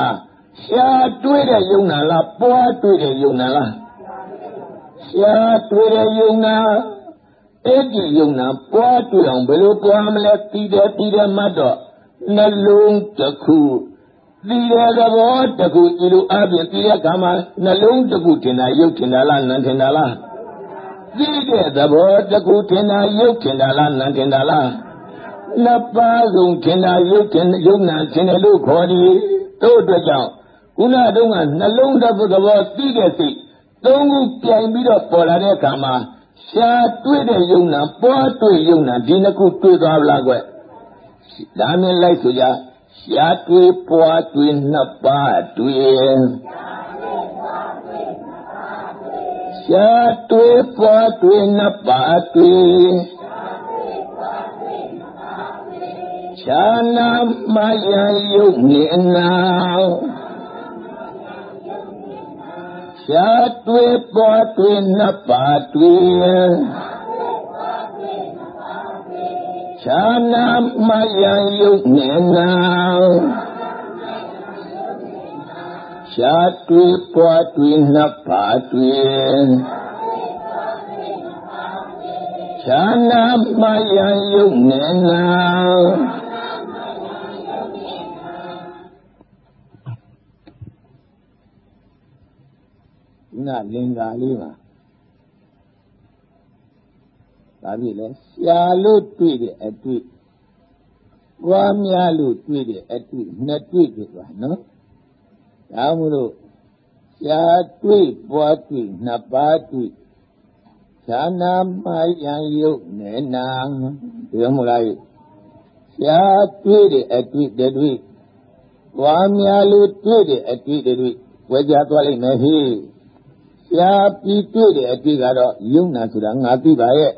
ရှားတွေ့တဲ့ယုံနာလားပွားတွေ့တဲ့ယုံနာလား ရှားတွေ့တဲ့ယုံနာအဲ့ဒီယုံနာပွားတွေ့အောင်ဘယ်လိုပွားမလဲသိတယ်သိတယ်မှတ်တော့နှလုံးတစ်ခုသိတဲ့သဘောတစ်ခုဒီလိုအပြင်သိတဲ့ခါမှာနှလုံးတစ်ခုထင်တာယုတ်ထင်တာလားနံထင်တာလားသိတဲ့သဘောတခုထင်တာရုပ်ထင်တာလားနာထင်တာလားနှစ်ပါးဆုံးထင်တာရုပ်ထင်ရုပ်နာထင်တယ်လို့ခေါ်သည်တို့အတွက်ကြောင့်ခုနတုန်းကနှလုံးသဘောသဘောသိတဲ့စိတ် သုံးခုပြိုင်ပြီးတော့ပေါ်လာတဲ့အခါမှာရှားတွေ့တဲ့ယုံနာပွားတွေ့ယုံနာဒီနှစ်ခုတွေ့သွားဗလားကွဒါမြင်လိုက်ဆိုကြရှားတွေ့ပွားတွေ့နှစ်ပါးတွေ့ရှားတွေ့ပွားတွေ့နှစ်ပါးတွေ့ခြာနာမယယုတ်နေနာ ရှားတွေ့ပွားတွေ့နှစ်ပါးတွေ့ခြာနာမယယုတ်နေနာရှားတွေ့ပွားတွေ့နှစ်ပါးတွေ့ဌာနာမယံယုတ်နေနာ ဒီကလင်္ကာလေးပါဒါပြီလေရှားလို့တွေ့တဲ့အတွေ့ပွားများလို့တွေ့တဲ့အတွေ့နှစ်တွေ့ဖြစ်သွားနော်ဒါမို့လို့ရှားတွေ့ပွားတွေ့နှစ်ပါးတွေ့ဌာနာမယံယုတ်နေနာပြောမလားရှားတွေ့တဲ့အတွေ့တတွေ့ွားများလို့တွေ့တဲ့အတွေ့တတွေ့ဝဲကြသွားလိမ့်မယ်ဟိ ရှားပြီးတွေ့တဲ့အတွေ့ကတော့ယုံနာဆိုတာငါသိပါရဲ့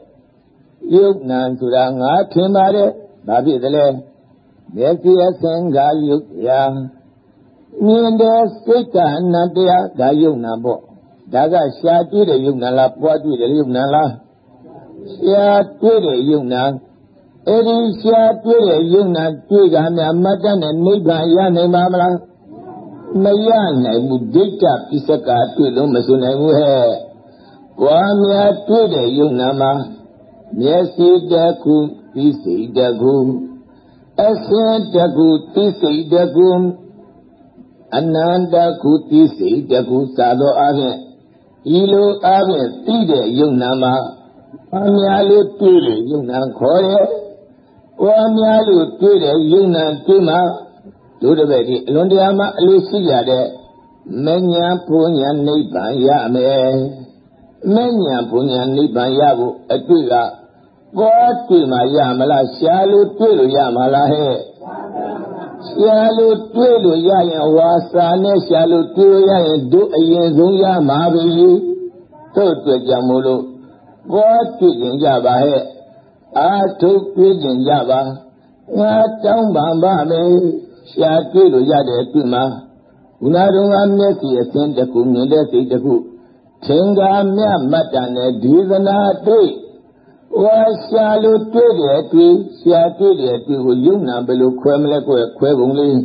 ယုတ်နာဆိုတာငါထင်ပါတယ်ဘာဖြစ်သလဲမျက်စိအစင်ကယုတ်ရာမြင်တဲ့စိတ်ကအနတ္တရားဒါယုတ်နာပေါ့ဒါကရှားတွေ့တဲ့ယုတ်နာလားပွားတွေ့တဲ့ယုတ်နာလားရှားတွေ့တဲ့ယုတ်နာအဲ့ဒီရှားတွေ့တဲ့ယုတ်နာတွေ့ကများမတ္တနဲ့နိဗ္ဗာန်ရနိုင်ပါမလား မရနိုင်ဘူးဒိဋ္ဌပစ္စကတွေ့လို့မစွနိုင်ဘူးဟဲ့။ကွာများတွေ့တဲ့ယုံနာမှာမျက်စိတခုသိစိတ်တခုအစင်တခုသိစိတ်တခုအနန္တခုသိစိတ်တခုသာသောအပြင်ဤလိုအပြင်သိတဲ့ယုံနာမှာအများလို့တွေ့တဲ့ယုံနာခေါ်ရဲ့။ကွာများလို့တွေ့တဲ့ယုံနာတွေ့မှာ တို့တပည့်ဒီအလွန်တရာမှအလိုရှိရတဲ့မညာပူညာနိဗ္ဗာန်ရမယ်မညာပူညာနိဗ္ဗာန်ရဖို့အတွေ့ကကောတွေ့မှရမလားရှားလို့တွေ့လို့ရမလားဟဲ့ရှားလို့တွေ့လို့ရရင်ဝါစာနဲ့ရှားလို့တွေ့ရရင်တို့အရင်ဆုံးရမှာပဲတို့အတွက်ကြောင့်မို့လို့ကောတွေ့ကြကြပါဟဲ့အာထုတ်တွေ့ကြကြပါငါတောင်းပါပါမယ် ရှားတွေ့လို့ရတဲ့တွေ့မှာခုနတုန်းကမျက်စိအသင်းတစ်ခုမြင်တဲ့စိတ်တစ်ခုသင်္ကာမြမတ္တနဲ့ဒီသနာတွေ့ဝါရှားလို့တွေ့တယ်တွေ့ရှားတွေ့တယ်တွေ့ကိုယုံနာဘယ်လိုခွဲမလဲခွဲခွဲပုံလေး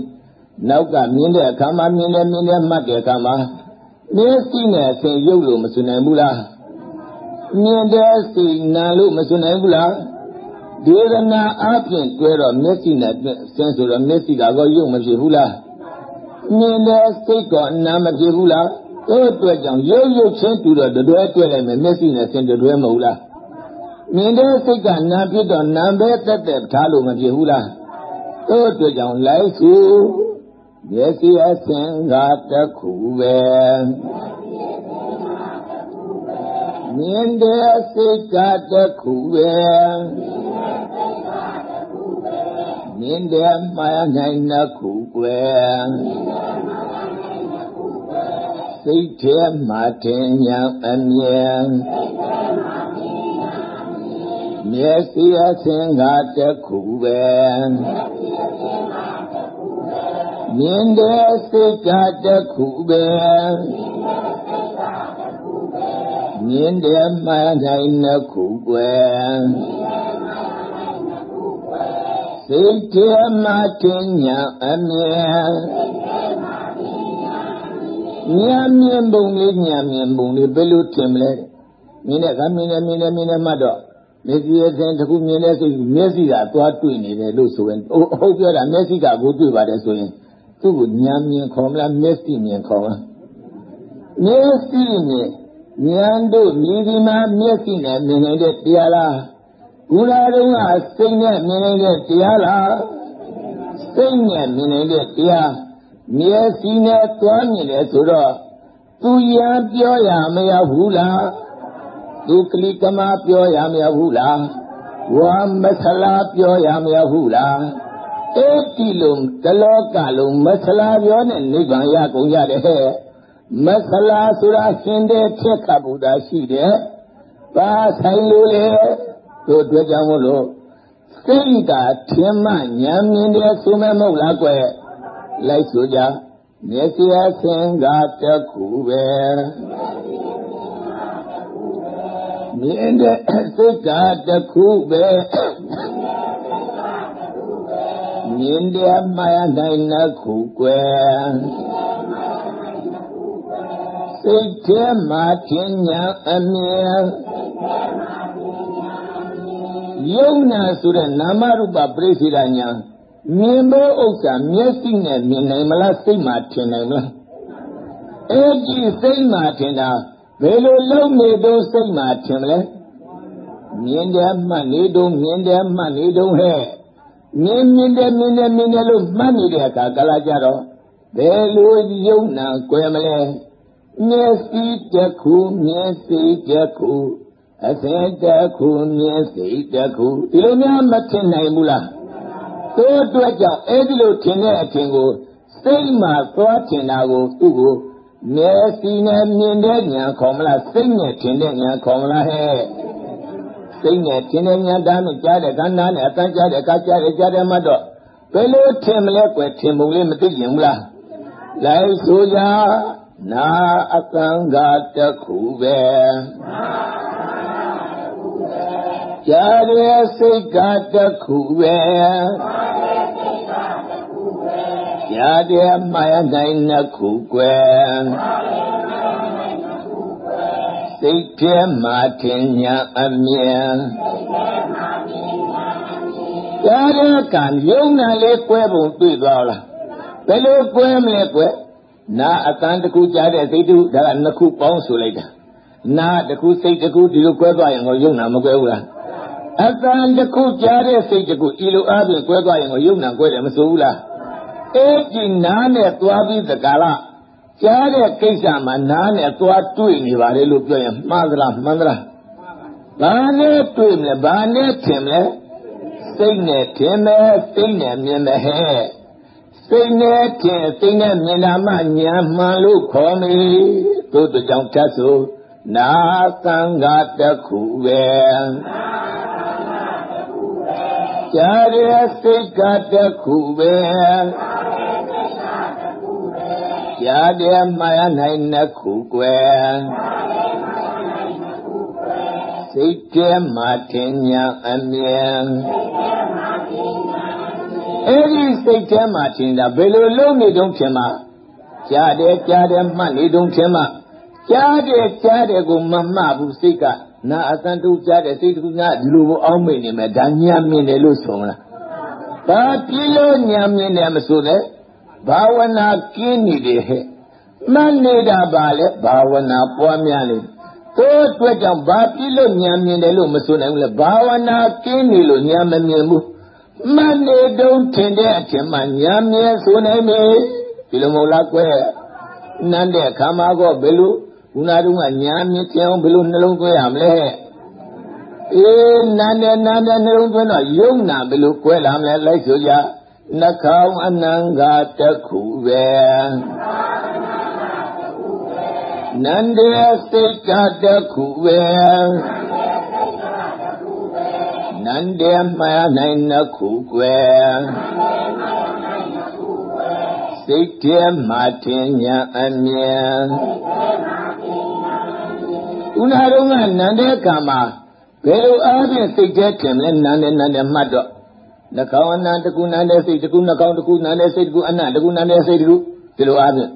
နောက်ကမြင်တဲ့အခါမှာမြင်တယ်မြင်တယ်မှတ်တဲ့အခါမှာမျက်စိနဲ့အစဉ်ရုပ်လို့မစွနိုင်ဘူးလားမြင်တဲ့စိတ်နာလို့မစွနိုင်ဘူးလား ဒေသနာအပြင်တွဲတော့မျက်စိနဲ့ဆင်းဆိုတော့မျက်စိကတော့ယုံမဖြစ်ဘူးလားမြင်တဲ့စိတ်ကနာမဖြစ်ဘူးလားအဲ့အတွက်ကြောင့်ရုပ်ရုပ်ချင်းတူတော့တွဲတွဲလိုက်မယ်မျက်စိနဲ့ဆင်းတွဲမဟုတ်လားမြင်တဲ့စိတ်ကနာဖြစ်တော့နာပဲတက်တက်ထားလို့မဖြစ်ဘူးလားအဲ့အတွက်ကြောင့်လိုက်စုမျက်စိအဆင်းကတခုပဲ မြင်တဲ့စိတ်ကတခုပဲမြင်တယ်မှားနိုင်နှစ်ခုကွယ်စိတ်ထဲမှာတင်ညာအမြဲမျက်စိအဆင်းကတခုပဲမြင်တဲ့စိတ်ကတခုပဲမြင်တ ယ်မှားနိုင်နှစ်ခုကွယ်စိတ်ထဲမှာတင်ညာအမြဲညာမြင်ပုံလေးညာမြင်ပုံလေးဘယ်လိုထင်မလဲမြင်တဲ့ကမြင်တယ်မြင်တယ်မြင်တယ်မှတ်တော့မျက်စိရဲ့စဉ်တစ်ခုမြင်တဲ့စိတ်မျက်စိကသွားတွေ့နေတယ်လို့ဆိုရင်ဟုတ်ပြောတာမျက်စိကကိုတွေ့ပါတယ်ဆိုရင်သူ့ကိုညာမြင်ခေါ်မလားမျက်စိမြင်ခေါ်မလားမျက်စိမြင် ဉာဏ်တို့မြည်ဒီမှာမျက်စိနဲ့မြင်နေတဲ့တရားလားဘုရားတုံးကစိတ်နဲ့မြင်နေတဲ့တရားလားစိတ်နဲ့မြင်နေတဲ့တရားမျက်စိနဲ့သွားမြင်တယ်ဆိုတော့သူရန်ပြောရမရဘူးလားသူကလိကမပြောရမရဘူးလားဝါမဆလာပြောရမရဘူးလားအဲ့ဒီလုံးတလောကလုံးမဆလာပြောနဲ့နိဗ္ဗာန်ရကုန်ကြတယ်ဟဲ့ မဆလာဆိုတာရှင်တဲ့ဖြစ်ခတ်ဘုရားရှိတယ်ဘာဆိုင်လို့လဲတို့အတွက်ကြောင့်မို့လို့စိတ်ကထင်မှဉာဏ်မြင်တယ်ဆိုမဲ့မဟုတ်လားကွယ်လိုက်ဆိုကြမျက်စိအဆင်ကတခုပဲမြင်တဲ့စိတ်ကတခုပဲမြင်တယ်မှရနိုင်နှစ်ခုကွယ် စိတ်ထဲမှာထင်ညာအမြင်ယုံနာဆိုတဲ့နာမရူပပြိစိဒညာမြင်ဖို့ဥစ္စာမျက်စိနဲ့မြင်နိုင်မလားစိတ်မှာထင်နိုင်မလားအဲ့ဒီစိတ်မှာထင်တာဘယ်လိုလုံးနေတော့စိတ်မှာထင်မလဲမြင်တယ်မှတ်နေတော့မြင်တယ်မှတ်နေတော့ဟဲ့မြင်မြင်တယ်မြင်တယ်မြင်တယ်လို့မှတ်နေတဲ့အခါကလာကြတော့ဘယ်လိုယုံနာကွယ်မလဲ မျက်စိတစ်ခုမျက်စိတစ်ခုအစင်တခုမြင်စိတ်တခုဒီလိုများမထင်နိုင်ဘူးလားသို့အတွက်ကြောင့်အဲ့ဒီလိုထင်တဲ့အထင်ကိုစိတ်မှာသွားထင်တာကိုသူ့ကိုမျက်စိနဲ့မြင်တဲ့ဉာဏ်ခေါ်မလားစိတ်နဲ့ထင်တဲ့ဉာဏ်ခေါ်မလားဟဲ့စိတ်နဲ့ထင်တဲ့ဉာဏ်ဒါနဲ့ကြားတဲ့ကန္နာနဲ့အတန်းကြားတဲ့ကကြားတဲ့ကြားတဲ့မှတော့ဘယ်လိုထင်မလဲကွယ်ထင်ပုံလေးမသိရင်ဘူးလားလိုက်ဆိုကြ နာအကံကတခုပဲကြားတဲ့စိတ်ကတခုပဲကြားတဲ့မှယနိုင်နှစ်ခုကွယ်စိတ်ထဲမှာထင်ညာအမြင်ကြားတဲ့ကံယုံနာလေးကွဲပုံတွေ့သွားလားဘယ်လိုကွဲမလဲကွယ် နာအတန်တခုကြားတဲ့စိတ်တူဒါကနှစ်ခုပေါင်းဆိုလိုက်တာနာတခုစိတ်တခုဒီလိုကွဲသွားရင်ကိုယုံနာမကွဲဘူးလားအတန်တခုကြားတဲ့စိတ်တခုဤလိုအားဖြင့်ကွဲသွားရင်ကိုယုံနာကွဲတယ်မဆိုဘူးလားအဲ့ဒီနားနဲ့သွားပြီးသကာလကြားတဲ့ကိစ္စမှာနားနဲ့သွားတွေ့နေပါလေလို့ပြောရင်မှားသလားမှန်သလားဘာနဲ့တွေ့မလဲဘာနဲ့ထင်မလဲစိတ်နဲ့ထင်မယ်စိတ်နဲ့မြင်မယ်ဟဲ့ စိတ်နဲ့ထင်စိတ်နဲ့မြင်တာမှညာမှန်လို့ခေါ်မိတို့တို့ကြောင့်တတ်ဆိုနာသံဃာတခုပဲကြားရစိတ်ကတခုပဲကြားတယ်မှားနိုင်နှစ်ခုကွယ်စိတ်ထဲမှာထင်ညာအမြင် အဲ့ဒီစိတ်ထဲမှာထင်တာဘယ်လိုလုံးနေတုံးထင်မှာကြားတယ်ကြားတယ်မှတ်နေတုံးထင်မှာကြားတယ်ကြားတယ်ကိုမမှတ်ဘူးစိတ်ကနာအတန်တူကြားတယ်စိတ်တူညာဒီလိုကိုအောင်းမိနေမယ်ဒါညာမြင်တယ်လို့ဆိုမလားဘာပြလို့ညာမြင်တယ်မဆိုလဲဘာဝနာကင်းနေတယ်ဟဲ့မှတ်နေတာပါလေဘာဝနာပွားများနေသို့အတွက်ကြောင့်ဘာပြလို့ညာမြင်တယ်လို့မဆိုနိုင်ဘူးလေဘာဝနာကင်းနေလို့ညာမမြင်ဘူး မှတ်နေတုံးထင်တဲ့အချိန်မှညာမြင်ဆိုနိုင်မေဒီလိုမဟုတ်လားကွယ်နန်းတဲ့ခါမှာကောဘယ်လိုခုနတုန်းကညာမြင်ကြအောင်ဘယ်လိုနှလုံးသွင်းရမလဲအေးနန်းတဲ့နန်းတဲ့နှလုံးသွင်းတော့ယုံနာဘယ်လိုကွဲလာမလဲလိုက်ဆိုကြနှာခေါင်းအနံကတခုပဲနန္ဒေစိတ်ကတခုပဲ နန္ဒေမှားနိုင်နှစ်ခုကွယ်စိတ်ထဲမှာထင်ညာအမြင်ဥနာတော့ကနန္ဒေကမှာဘယ်လိုအားဖြင့်စိတ်ထဲထင်လဲနန္ဒေနန္ဒေမှတ်တော့နှကောင်းအနန္တကုနန္ဒေစိတ်တကုနှကောင်းတကုနန္ဒေစိတ်တကုအနန္တကုနန္ဒေစိတ်တကုဒီလိုအားဖြင့်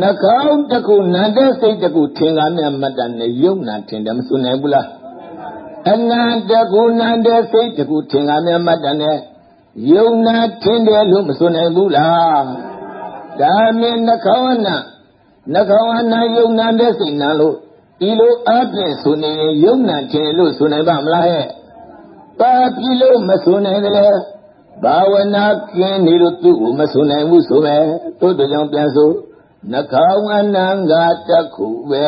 နှကောင်းတကုနန္တဲ့စိတ်တကုထင်ကားနဲ့မတန်နဲ့ယုံနာထင်တယ်မစွနိုင်ဘူးလား အနန္တကုနန္တဲ့စိတ်တကုထင်ကားနဲ့မတန်နဲ့ယုံနာထင်တယ်လို့မစွနိုင်ဘူးလားဒါမင်းနှကောင်းအနနှကောင်းအနယုံနာတဲ့စိတ်နာလို့ဒီလိုအပြည့်ဆိုနေရင်ယုံနာထင်လို့ဆိုနိုင်ပါမလားဟဲ့ပါပြီလို့မဆိုနိုင်တယ်လေဘာဝနာကျင်းနေလို့သူ့ကိုမဆိုနိုင်ဘူးဆိုပဲတို့တို့ကြောင့်ပြန်ဆိုနှကောင်းအနံကတခုပဲ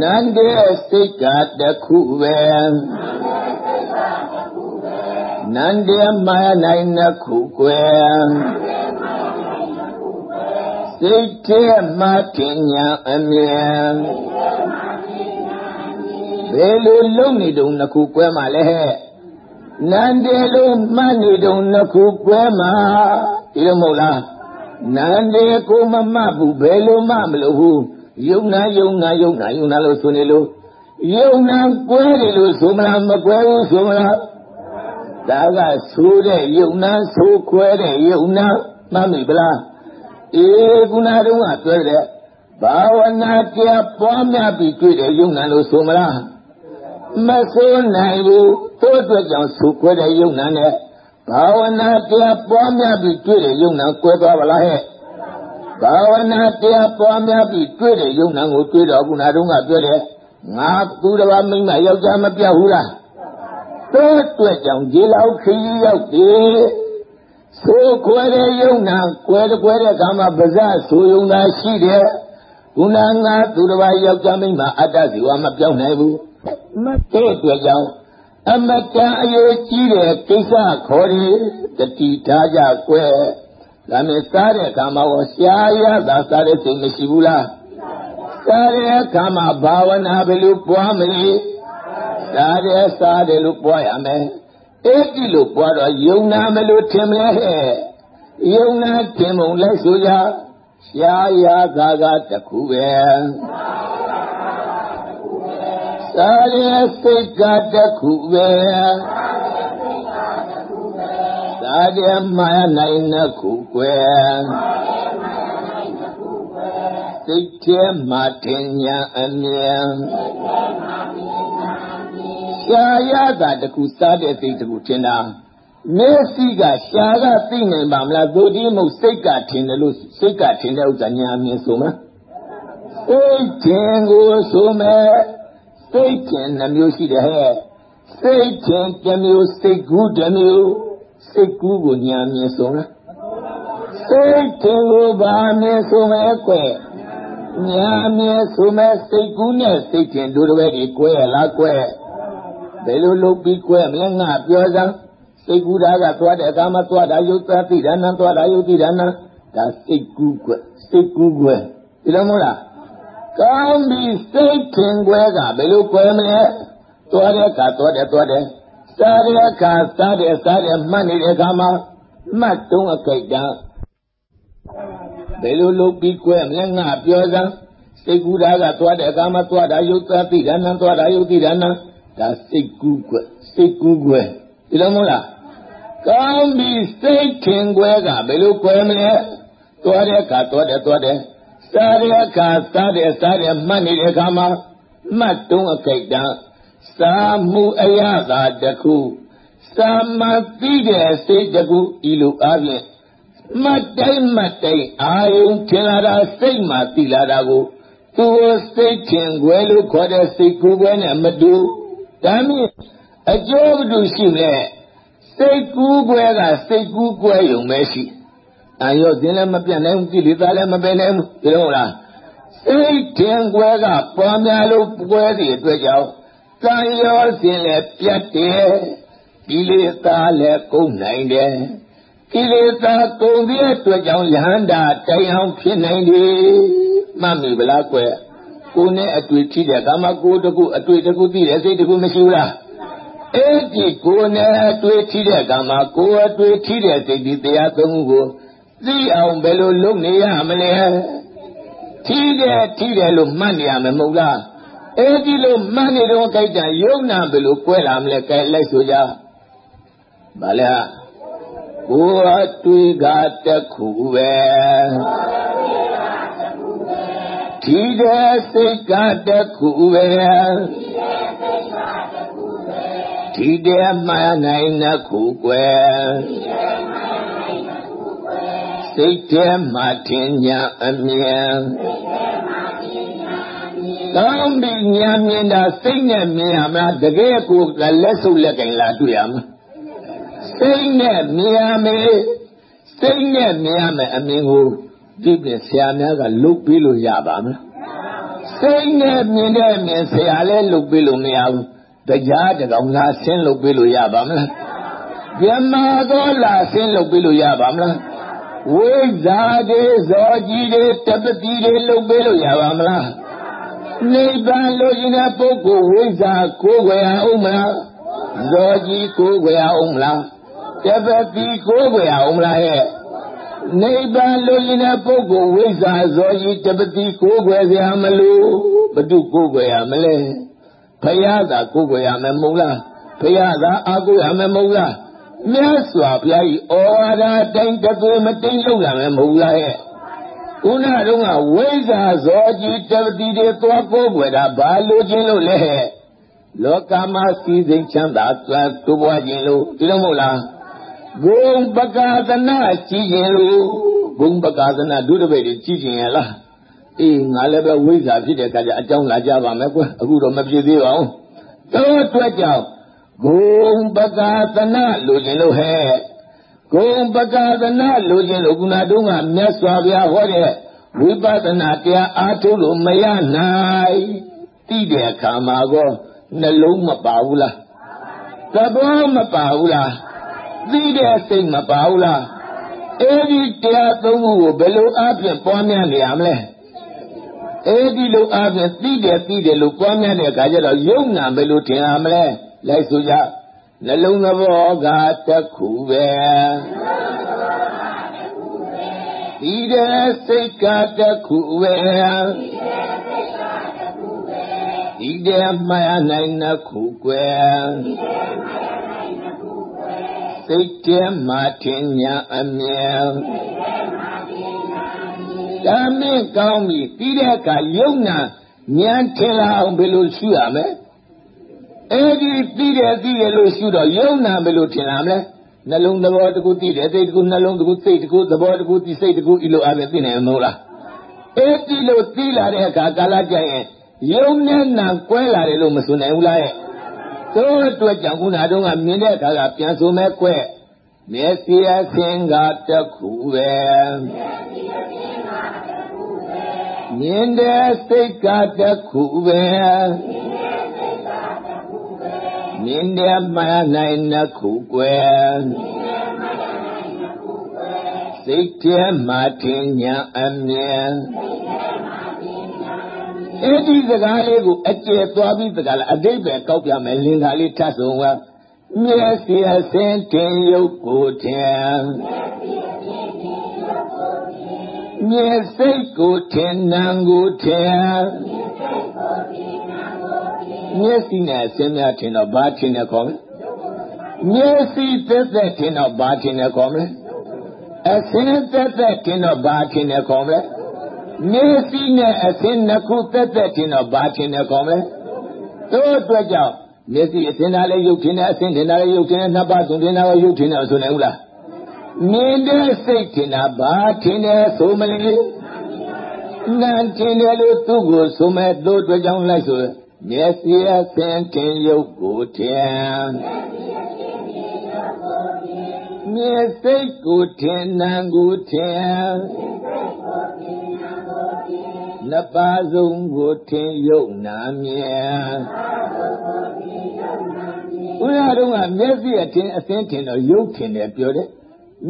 နန္ဒေစိတ်ကတခုပဲနန္ဒေမာနိုင်နှစ်ခုကွယ်စိတ်ထဲမှာပညာအမြင်ဘယ်လိုလုံးနေတုံနှစ်ခုကွဲမှလဲဟဲ့နန္ဒေလုံးမှတ်နေတုံနှစ်ခုကွဲမှဒီလိုမဟုတ်လားနန္ဒေကိုမမှတ်ဘူးဘယ်လိုမှမလို့ဘူး ယုံနာယုံနာယုံနာယုံနာလို့ဆိုနေလို့ယုံနာကွဲတယ်လို့ဆိုမလားမကွဲဘူးဆိုမလားဒါကဆိုတဲ့ယုံနာဆိုခွဲတဲ့ယုံနာမှတ်မိပလားအေးခုနတုန်းကပြောတဲ့ဘာဝနာတရားပွားများပြီးတွေ့တဲ့ယုံနာလို့ဆိုမလားမဆိုနိုင်ဘူးသို့အတွက်ကြောင့်ဆိုခွဲတဲ့ယုံနာနဲ့ဘာဝနာတရားပွားများပြီးတွေ့တဲ့ယုံနာကွဲသွားပါလားဟဲ့ ဘာဝနာတရားပွားများပြီးတွေ့တဲ့ယုံနာကိုတွေ့တော့ခုနတုန်းကပြောတယ်ငါသူတစ်ပါးမိမယောက်ျားမပြတ်ဘူးလားတို့အတွက်ကြောင့်ဒီလောက်ခရီးရောက်တယ်ဆိုခွဲတဲ့ယုံနာကွဲတဲ့ကွဲတဲ့ကံမှာပါဇဆိုယုံနာရှိတယ်ကုဏငါသူတစ်ပါးယောက်ျားမိန်းမအတ္တဇီဝမပြောင်းနိုင်ဘူးမတဲ့အတွက်ကြောင့်အမတန်အရေးကြီးတဲ့ကိစ္စခေါ်ရတတိထားကြကွယ် ဒါနဲ့စားတဲ့အခါမှာရောရှားရတာစားတဲ့စိတ်မရှိဘူးလားစားတဲ့အခါမှာဘာဝနာဘယ်လိုပွားမလဲစားတဲ့စားတယ်လို့ပွားရမယ်အဲ့ဒီလိုပွားတော့ယုံနာမလို့ထင်မလဲဟဲ့ယုံနာထင်မုံလိုက်ဆိုကြရှားရတာကတခုပဲစားတဲ့စိတ်ကတခုပဲ စားတဲ့မှနိုင်နှစ်ခုကွယ်စိတ်ထဲမှာတင်ညာအမြန်ရှားရတာတခုစားတဲ့စိတ်တခုထင်တာမျက်စိကရှားကသိနိုင်ပါမလားသို့ဒီမဟုတ်စိတ်ကထင်တယ်လို့စိတ်ကထင်တဲ့ဥစ္စာညာအမြင်ဆိုမလားစိတ်ထင်ကိုဆိုမယ်စိတ်ထင်နှမျိုးရှိတယ်ဟဲ့စိတ်ထင်တစ်မျိုးစိတ်ကူးတစ်မျိုး စိတ်ကူးကိုညာမြင်ဆိုမလားစိတ်ထင်ကိုဘာမြင်ဆိုမယ်ကွယ်ညာမြင်ဆိုမယ်စိတ်ကူးနဲ့စိတ်ထင်တို့တွေဒီကွယ်လားကွယ်ဘယ်လိုလုပ်ပြီးကွယ်မလဲငါပြောစမ်းစိတ်ကူးတာကသွားတဲ့အခါမှာသွားတာယုတ်သားသိတာနံသွားတာယုတ်သိတာနံဒါစိတ်ကူးကွယ်စိတ်ကူးကွယ်ဒီလိုမဟုတ်လားကောင်းပြီစိတ်ထင်ကွယ်ကဘယ်လိုကွယ်မလဲသွားတဲ့အခါသွားတယ်သွားတယ် စားတဲ့အခါစားတယ်စားတယ်မှတ်နေတဲ့အခါမှာမှတ်တုံးအကိတ်တန်းဘယ်လိုလုပ်ပြီးကွယ်မလဲငါပြောစမ်းစိတ်ကူးတာကသွားတဲ့အခါမှာသွားတာယုတ်သားသိတာနံသွားတာယုတ်သိတာနံဒါစိတ်ကူးကွယ်စိတ်ကူးကွယ်ဒီလိုမဟုတ်လားကောင်းပြီစိတ်ထင်ကွဲကဘယ်လိုကွဲမလဲသွားတဲ့အခါသွားတယ်သွားတယ်စားတဲ့အခါစားတယ်စားတယ်မှတ်နေတဲ့အခါမှာမှတ်တုံးအခိတ်တန်း စားမှုအရသာတခုစာမသိတဲ့စိတ်တခုဤလိုအားဖြင့်မှတ်တိုင်းမှတ်တိုင်းအာယုံထင်လာတာစိတ်မှသိလာတာကိုသူစိတ်ထင်ွယ်လို့ခေါ်တဲ့စိတ်ကူးွယ်နဲ့မတူဒါမြင့်အကျိုးဘုဒ္ဓရှိလဲစိတ်ကူးကွဲကစိတ်ကူးကွဲယုံပဲရှိအာရောသင်လည်းမပြတ်နိုင်ဘူးကိလေသာလည်းမပယ်နိုင်ဘူးဒီလိုလားစိတ်ထင်ကွဲကပွားများလို့ကွဲသည့်အတွက်ကြောင့် ကံရောစဉ်လည်းပြတ်တယ်ကိလေသာလည်းကုန်နိုင်တယ်ကိလေသာကုန်တဲ့အတွက်ကြောင့်ယဟန္တာတိုင်အောင်ဖြစ်နိုင်တယ်မှတ်မိဗလားကွယ်ကိုယ်နဲ့အတွေ့ထိတဲ့ကာမကိုယ်တခုအတွေ့တခုသိတဲ့စိတ်တခုမရှိဘူးလားအဲ့ဒီကိုယ်နဲ့အတွေ့ထိတဲ့ကံမှာကိုယ်အတွေ့ထိတဲ့စိတ်ဒီတရားသုံးခုကိုသိအောင်ဘယ်လိုလုပ်နေရမလဲထိတယ်ထိတယ်လို့မှတ်နေရမယ်မဟုတ်လား အဲ့ဒီလိုမှတ်နေတော့ကြိုက်တာယုံနာဘယ်လိုကွဲလာမလဲကြိုက်လိုက်ဆိုကြဗာလဲကိုယ်အတွေ့ကတခုပဲထိတဲ့စိတ်ကတခုပဲထိတဲ့မှန်နိုင်နှစ်ခုကွယ်စိတ်ထဲမှာထင်ညာအမြင် ကောင်းပြီညာမြင်တာစိတ်နဲ့မြင်ရမလားတကယ်ကိုလက်စုပ်လက်ကင်လာတွေ့ရမလားစိတ်နဲ့မြင်ရမယ်စိတ်နဲ့မြင်ရမယ်အမြင်ကိုဒီပြင်ဆရာများကလုတ်ပြီးလို့ရပါမလားစိတ်နဲ့မြင်တဲ့အမြင်ဆရာလည်းလုတ်ပြီးလို့မရဘူးတရားတကောင်လာဆင်းလုပ်ပေးလို့ရပါမလားမြမသောလာဆင်းလုပ်ပေးလို့ရပါမလားဝိဇာတွေဇောကြီးတွေတပတိတွေလုပ်ပေးလို့ရပါမလား နိဗ္ဗာန်လို့ရင်တဲ့ပုဂ္ဂိုလ်ဝိဇာကိုယ်ွယ်အောင်မလားဇောကြီးကိုယ်ွယ်အောင်မလားတပတိကိုယ်ွယ်အောင်မလားရဲ့နိဗ္ဗာန်လို့ရင်တဲ့ပုဂ္ဂိုလ်ဝိဇာဇောကြီးတပတိကိုယ်ွယ်စရာမလိုဘု து ကိုယ်ွယ်ရမလဲဘုရားသာကိုယ်ကိုယ်ရမယ်မဟုတ်လားဘုရားသာအာကိုရမယ်မဟုတ်လားမြတ်စွာဘုရားဤဩဝါဒတိုင်းတသွေမတိန်လောက်ရမယ်မဟုတ်လားရဲ့ ခုနတုန်းကဝိဇ္ဇာဇောကြီးတပတိတွေသွားကိုယ်ွယ်တာဘာလို့ခြင်းလို့လဲလောကမှာစီစိမ်ချမ်းသာသွားတိုးပွားခြင်းလို့ဒီလိုမဟုတ်လားဂုံပကာသနာကြည်ခြင်းလို့ဂုံပကာသနာဒုတပိတ်ကြည်ခြင်းရလားအေးငါလည်းပဲဝိဇ္ဇာဖြစ်တဲ့အခါကျအကြောင်းလာကြပါမယ်ကွအခုတော့မဖြစ်သေးပါဘူးတော့အတွက်ကြောင့်ဂုံပကာသနာလိုချင်လို့ဟဲ့ ဂုံပကာသနာလိုချင်လို့ခုနတုန်းကမြတ်စွာဘုရားဟောတဲ့ဝိပဿနာတရားအားထုတ်လို့မရနိုင်တိတဲ့အခါမှာကောနှလုံးမပါဘူးလားသဘောမပါဘူးလားသိတဲ့စိတ်မပါဘူးလားအဲဒီတရားသုံးခုကိုဘယ်လိုအပြင်ပွားများနေရမလဲအဲဒီလိုအပြင်သိတယ်သိတယ်လို့ပွားများတဲ့အခါကျတော့ယုံနာဘယ်လိုထင်ရမလဲလိုက်ဆိုကြ နှလုံးသဘောကတခုပဲဒီတဲ့စိတ်ကတခုပဲဒီတဲ့မှတ်နိုင်နှစ်ခုကွယ်စိတ်ထဲမှာထင်ညာအမြဲဒါမင်းကောင်းပြီပြီးတဲ့အခါယုံနာဉာဏ်ထင်လာအောင်ဘယ်လိုရှိရမလဲ အဲ့ဒီပြီးတယ်ပြီးတယ်လို့ရှိတော့ယုံနာဘယ်လိုထင်လာမလဲနှလုံးသဘောတကူသိတယ်စိတ်တကူနှလုံးတကူစိတ်တကူသဘောတကူသိစိတ်တကူဤလိုအပဲသိနိုင်မဟုတ်လားအဲ့ဒီလိုသိလာတဲ့အခါကာလကြရင်ယုံနဲ့နာကွဲလာတယ်လို့မဆိုနိုင်ဘူးလားရဲ့သို့အတွက်ကြောင့်ခုနတုန်းကမြင်တဲ့အခါကပြန်ဆိုမဲ့ကွဲမျက်စိအဆင်းကတခုပဲမြင်တဲ့စိတ်ကတခုပဲမြင်တဲ့ မှနိုင်နှစ်ခုကွယ်စိတ်ထဲမှာထင်ညာအမြဲအဲ့ဒီစကားလေးကိုအကျယ်သွားပြီးစကားလားအတိတ်ပဲကောက်ပြမယ်လင်္ကာလေးထပ်ဆုံးကမျက်စိအစင်းတင်ရုပ်ကိုထင်မျက်စိတ်ကိုထင်နံကိုထင် မျက်စိနဲ့အစင်းများထင်တော့ဘာထင်တယ်ခေါ်မလဲမျက်စိသက်သက်ထင်တော့ဘာထင်တယ်ခေါ်မလဲအစင်းသက်သက်ထင်တော့ဘာထင်တယ်ခေါ်မလဲမျက်စိနဲ့အစင်းနှစ်ခုသက်သက်ထင်တော့ဘာထင်တယ်ခေါ်မလဲတို့အတွက်ကြောင့်မျက်စိအစင်းသားလည်းရုပ်ထင်တယ်အစင်းထင်တာလည်းရုပ်ထင်တယ်နှစ်ပါးသုံးထင်တာလည်းရုပ်ထင်တယ်ဆိုနေဦးလားမြင်တဲ့စိတ်ထင်တာဘာထင်တယ်ဆိုမလဲနာထင်တယ်လို့သူ့ကိုဆိုမဲ့တို့အတွက်ကြောင့်လိုက်ဆို မျက်စိအစင်းထင်ရုပ်ကိုထင်မျက်စိတ်ကိုထင်နံကိုထင်နှစ်ပါးစုံကိုထင်ယုံနာမြဲဥရတုံးကမျက်စိအထင်အစင်းထင်တော့ယုတ်ထင်တယ်ပြောတယ်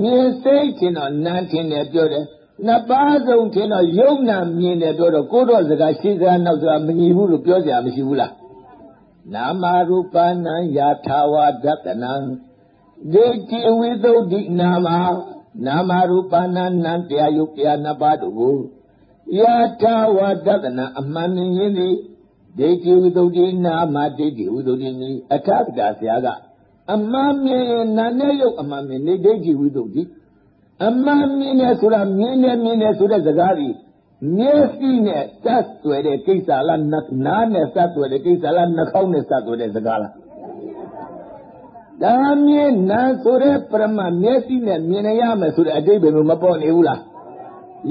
မြင်စိတ်ထင်တော့နာထင်တယ်ပြောတယ် နှစ်ပါးစုံထင်တော့ယုံနာမြင်တယ်ပြောတော့ကိုတော့စကားရှိစကားနောက်စကားမညီဘူးလို့ပြောကြမရှိဘူးလားနာမရူပနာယာထာဝဒတနံဒိဋ္ဌိဝိသုဒ္ဓိနာမနာမရူပနာနံတရားယုတ်တရားနှစ်ပါးတို့ကိုယာထာဝဒတနံအမှန်မြင်ရင်းသည်ဒိဋ္ဌိဝိသုဒ္ဓိနာမဒိဋ္ဌိဝိသုဒ္ဓိနိအထကတာဆရာကအမှန်မြင်ရင်နာနဲ့ယုတ်အမှန်မြင်နေဒိဋ္ဌိဝိသုဒ္ဓိ အမှန်မြင်တယ်ဆိုတာမြင်တယ်မြင်တယ်ဆိုတဲ့စကားကြီးမျက်စိနဲ့စပ်သွယ်တဲ့ကိစ္စလားနားနဲ့စပ်သွယ်တဲ့ကိစ္စလားနှာခေါင်းနဲ့စပ်သွယ်တဲ့စကားလားဒါမြင်နာဆိုတဲ့ပရမမျက်စိနဲ့မြင်ရမယ်ဆိုတဲ့အတိတ်ပဲမပေါ်နေဘူးလား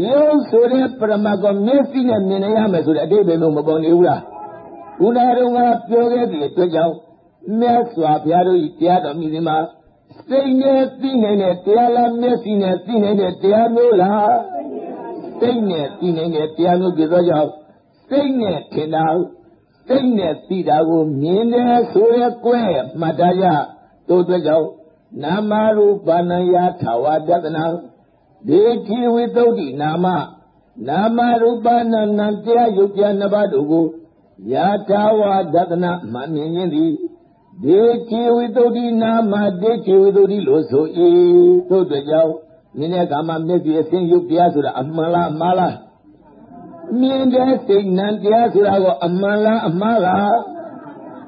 ရုပ်ဆိုတဲ့ပရမတ်ကမျက်စိနဲ့မြင်ရမယ်ဆိုတဲ့အတိတ်ပဲမပေါ်နေဘူးလားဘုရားတော်ကပြောခဲ့တဲ့အတွက်ကြောင့်မြတ်စွာဘုရားတို့တရားတော်မြည်မှာ စိတ်နဲ့သိနေတဲ့တရားလားမျက်စိနဲ့သိနေတဲ့တရားမျိုးလားစိတ်နဲ့သိနေတဲ့တရားမျိုးပြသောကြောင့်စိတ်နဲ့ထင်တာစိတ်နဲ့သိတာကိုမြင်တယ်ဆိုရဲကွဲမှတ်သားရတို့အတွက်ကြောင့်နာမရူပနာယထာဝတတနာဒေတိဝိသုဒ္ဓိနာမနာမရူပနာနံတရားယုတ်ပြနှစ်ပါးတို့ကိုယာထာဝဒတနာမှမြင်ရင်သည် ဒေတိဝိသုဒ္ဓိနာမဒေတိဝိသုဒ္ဓိလို့ဆို၏တို့အတွက်ကြောင့်မြင်တဲ့အခါမှာမျက်စိအစင်းယုတ်တရားဆိုတာအမှန်လားမှားလားမြင်တဲ့စိတ်နံတရားဆိုတာကိုအမှန်လားအမှားလား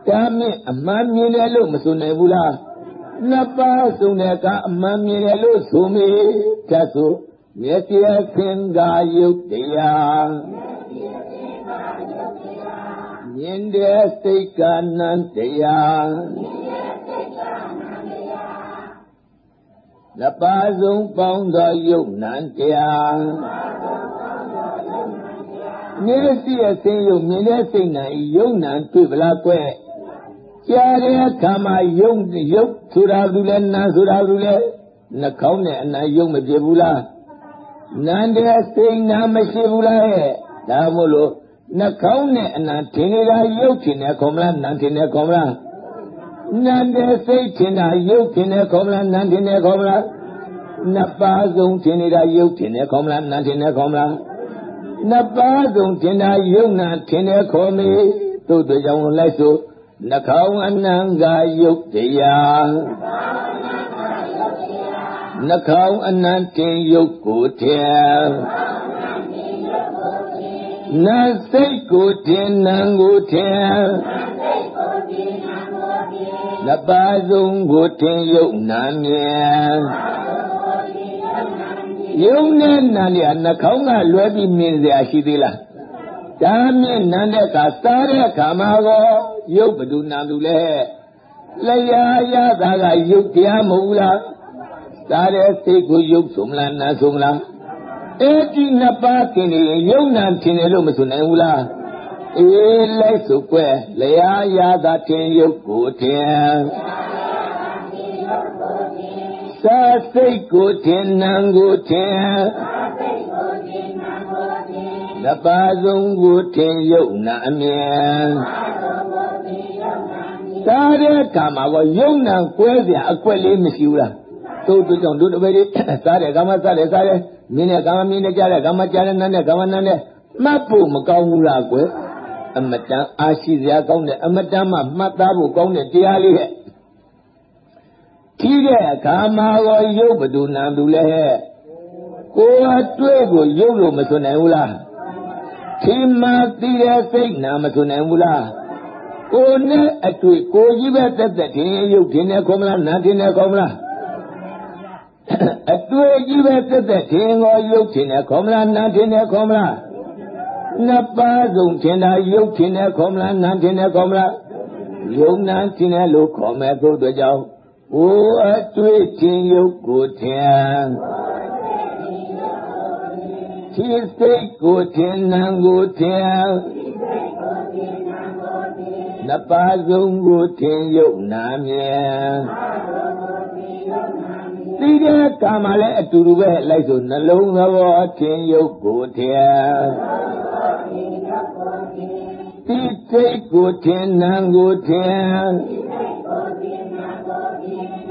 ဒါမြင့်အမှန်မြင်တယ်လို့မဆိုနိုင်ဘူးလားနှစ်ပါးစုံတဲ့ကအမှန်မြင်တယ်လို့ဆိုမိတတ်ဆိုမျက်စိအစင်းကယုတ်တရားမြ င်တဲ့စိတ်ကနံတရားနှစ်ပါးစုံပေါင်းသောယုတ်နံတရားမျက်စိအစင်းယုတ်မြင်တဲ့စိတ်နံယုတ်နံတွေ့ပလားကွဲ့ကြားတဲ့အခါမှာယုတ်ယုတ်ဆိုတာဘူးလဲနာဆိုတာဘူးလဲနှာခေါင်းနဲ့အနာယုတ်မပြဘူးလားနန္တဲ့စိတ်နာမရှိဘူးလားဟဲ့ဒါမို့လို့ နှာခေါင်းနဲ့အနံထင်နေတာရုပ်ထင်တယ်ခေါ်မလားနံထင်တယ်ခေါ်မလားနန္တဲ့စိတ်ထင်တာရုပ်ထင်တယ်ခေါ်မလားနံထင်တယ်ခေါ်မလားနှစ်ပါးစုံထင်နေတာရုပ်ထင်တယ်ခေါ်မလားနံထင်တယ်ခေါ်မလားနှစ်ပါးစုံထင်တာရုပ်နာထင်တယ်ခေါ်မေသို့တို့ကြောင့်လိုက်ဆိုနှာခေါင်းအနံကရုပ်တရားနှာခေါင်းအနံတင်ရုပ်ကိုထင် နာစိတ်ကိုတင်နံကိုထင်နပါဆုံးကိုတင်ရုပ်နာမြင်ရုပ်နဲ့နာရနှာခေါင်းကလွဲပြီးမြင်စရာရှိသေးလားဒါမြင်နံတဲ့အခါစားတဲ့အခါမှာကောရုပ်ဘဒုနာသူလဲလျာရတာကရုပ်တရားမဟုတ်ဘူးလားစားတဲ့စိတ်ကိုရုပ်ဆုံးမလားနာဆုံးမလား အဲ့ဒီနှစ်ပါးတင်နေရုပ်နာတင်တယ်လို့မဆိုနိုင်ဘူးလားအေးလိုက်စုကွယ်လျာရတာတင်ရုပ်ကိုတင်စာစိတ်ကိုတင်နံကိုတင်တပါဆုံးကိုတင်ရုပ်နာအမြင်စားတဲ့အခါမှာကောရုပ်နာကွဲเสียအကွက်လေးမရှိဘူးလားတို့တို့ကြောင့်တို့တပည့်တွေစားတယ်ကမ္မစားတယ်စားတယ် မြင်တယ်ကမ္မမြင်တယ်ကြားတယ်ကမ္မကြားတယ်နားတယ်ကမ္မနားတယ်မှတ်ဖို့မကောင်းဘူးလားကွယ်အမတန်အားရှိစရာကောင်းတယ်အမတန်မှမှတ်သားဖို့ကောင်းတဲ့တရားလေးဟဲ့ကြီးတဲ့အခါမှာရောရုပ်ဘဒုနာသူလဲဟဲ့ကိုယ်အတွေ့ကိုရုပ်လို့မဆိုနိုင်ဘူးလားဒီမှာသိတဲ့စိတ်နာမဆိုနိုင်ဘူးလားကိုယ်နဲ့အတွေ့ကိုကြီးပဲတက်တက်ထင်ရုပ်ထင်တယ်ခေါ်မလားနာထင်တယ်ခေါ်မလား အတွေ့ကြီးပဲတက်တက်ထင်ကိုရုပ်ထင်တယ်ခေါ်မလားနာထင်တယ်ခေါ်မလားနှစ်ပါးစုံထင်တာရုပ်ထင်တယ်ခေါ်မလားနာထင်တယ်ခေါ်မလားယုံနာထင်တယ်လို့ခေါ်မယ်သို့တော်ကြောင့်ဟိုအတွေ့ထင်ရုပ်ကိုထင်ဒီစိတ်ကိုထင်နံကိုထင်နှစ်ပါးစုံကိုထင်ရုပ်နာမြင် သိတဲ့ကာမလည်းအတူတူပဲလိုက်ဆိုနှလုံးသဘောထင်ရုပ်ကိုထင်ဒီစိတ်ကိုထင်နံကိုထင်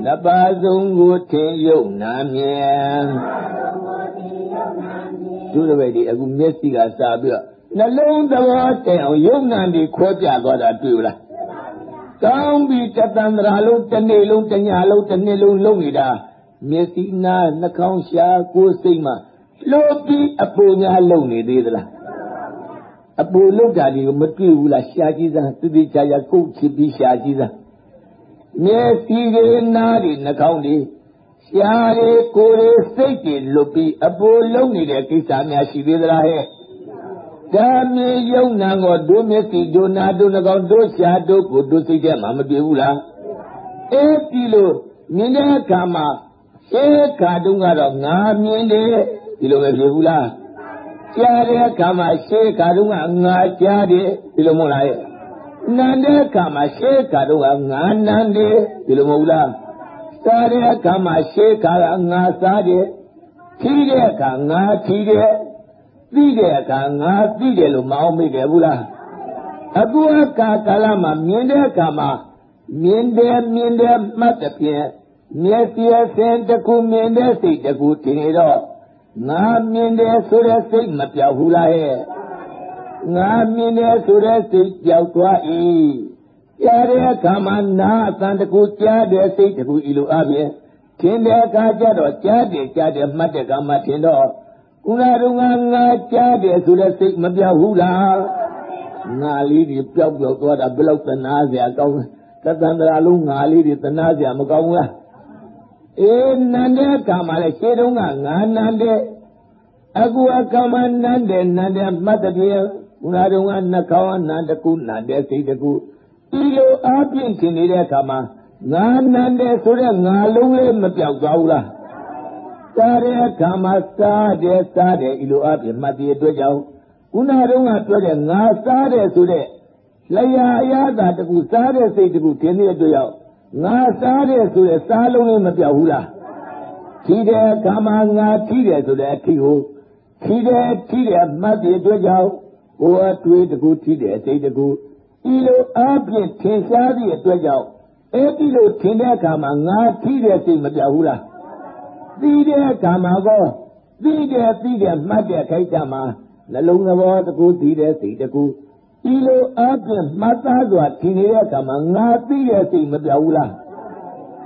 နှစ်ပါးစုံကိုထင်ရုပ်နာမြင်ဒုရဝိဒီအခုမျက်စိကစားပြီးတော့နှလုံးသဘောတည်အောင်ယုံနာပြီးခွဲပြသွားတာတွေ့လားကောင်းပြီတတန္တရာလုံးတစ်နေ့လုံးတစ်ညလုံးတစ်နှစ်လုံးလုံးနေတာ မျက်စိနာနှာခေါင်းရှာကိုယ်စိတ်မှလို့ပြီးအပူများလုံနေသေးသလားအပူလုံတာတွေကိုမတွေ့ဘူးလားရှာကြည့်စမ်းတိတိကျကျကုတ်ချပြီးရှာကြည့်စမ်းမျက်စိတွေနားတွေနှာခေါင်းတွေရှားတွေကိုယ်တွေစိတ်တွေလွတ်ပြီးအပူလုံနေတဲ့ကိစ္စများရှိသေးသလားဟဲ့ဒါမြေယုံနာကိုဒုမျက်စိဒုနာဒုနှကောင်ဒုရှာဒုကိုဒုစိတ်တဲ့မှာမတွေ့ဘူးလားအဲ့ဒီလိုမြင်တဲ့အခါမှာ ရှေးခါတုန်းကတော့ငါမြင်တယ်ဒီလိုပဲဖြစ်ဘူးလားကြားတဲ့အခါမှာရှေးခါတုန်းကငါကြားတယ်ဒီလိုမဟုတ်လားရဲ့နာတဲ့အခါမှာရှေးခါတုန်းကငါနမ်းတယ်ဒီလိုမဟုတ်လားစားတဲ့အခါမှာရှေးခါကငါစားတယ်ထီးတဲ့အခါငါထီးတယ်သိတဲ့အခါငါသိတယ်လို့မအောင်မိတယ်ဘူးလားအခုအခါကာလမှာမြင်တဲ့အခါမှာမြင်တယ်မြင်တယ်မှတ်တဲ့ဖြင့် မျက်စိအစဉ်တစ်ခုမြင်တဲ့စိတ်တစ်ခုထင်နေတော့ငါမြင်တယ်ဆိုတဲ့စိတ်မပြောက်ဘူးလားဟဲ့ငါမြင်တယ်ဆိုတဲ့စိတ်ပြောက်သွား၏ကြားတဲ့အခါမှာနာအတန်တစ်ခုကြားတဲ့စိတ်တစ်ခုဤလိုအပြင်ထင်တဲ့အခါကျတော့ကြားတယ်ကြားတယ်မှတ်တဲ့ကမှထင်တော့ကုနာတို့ငါငါကြားတယ်ဆိုတဲ့စိတ်မပြောက်ဘူးလားငါလေးတွေပျောက်ပျောက်သွားတာဘယ်လောက်သနာစရာကောင်းသတ္တန္တရာလုံးငါလေးတွေသနာစရာမကောင်းဘူးလား အေးနန္တဲ့အခါမှာလေရှင်းတုန်းကငါနန္တဲ့အခုအခါမှာနန္တဲ့နန္တဲ့မှတ်တဲ့ပြေခုနတုန်းကနှကောင်းနန္တကုနန္တဲ့စိတ်တကူဒီလိုအပြည့်ခင်နေတဲ့အခါမှာငါနန္တဲ့ဆိုတဲ့ငါလုံးလေးမပြောက်သွားဘူးလားစားတဲ့အခါမှာစားတယ်စားတယ်ဒီလိုအပြည့်မှတ်တဲ့အတွက်ကြောင့်ခုနတုန်းကပြောတဲ့ငါစားတယ်ဆိုတဲ့လျာအရသာတကူစားတဲ့စိတ်တကူထင်တဲ့အတွက်ကြော င့်ငါစားတယ်ဆိုတဲ့စားလုံးလေးမပြောက်ဘူးလားထီတဲ့အခါမှာငါထီတယ်ဆိုတဲ့အထီကိုထီတယ်ထီတယ်မှတ်တဲ့အတွက်ကြောင့်ဟိုအတွေးတကူထီတယ်စိတ်တကူဤလိုအပြည့်ထင်ရှားသည့်အတွက်ကြောင့်အဲ့ဒီလိုထင်တဲ့အခါမှာငါထီတယ်စိတ်မပြောက်ဘူးလားသိတဲ့အခါမှာကောသိတယ်သိတယ်မှတ်တဲ့ခိုက်တာမှာနှလုံးသဘောတကူသိတယ်စိတ်တကူ ဤလိုအပြည့်မှတ်သားစွာထင်နေတဲ့အခါမှာငါသိတဲ့စိတ်မပြောက်ဘူးလား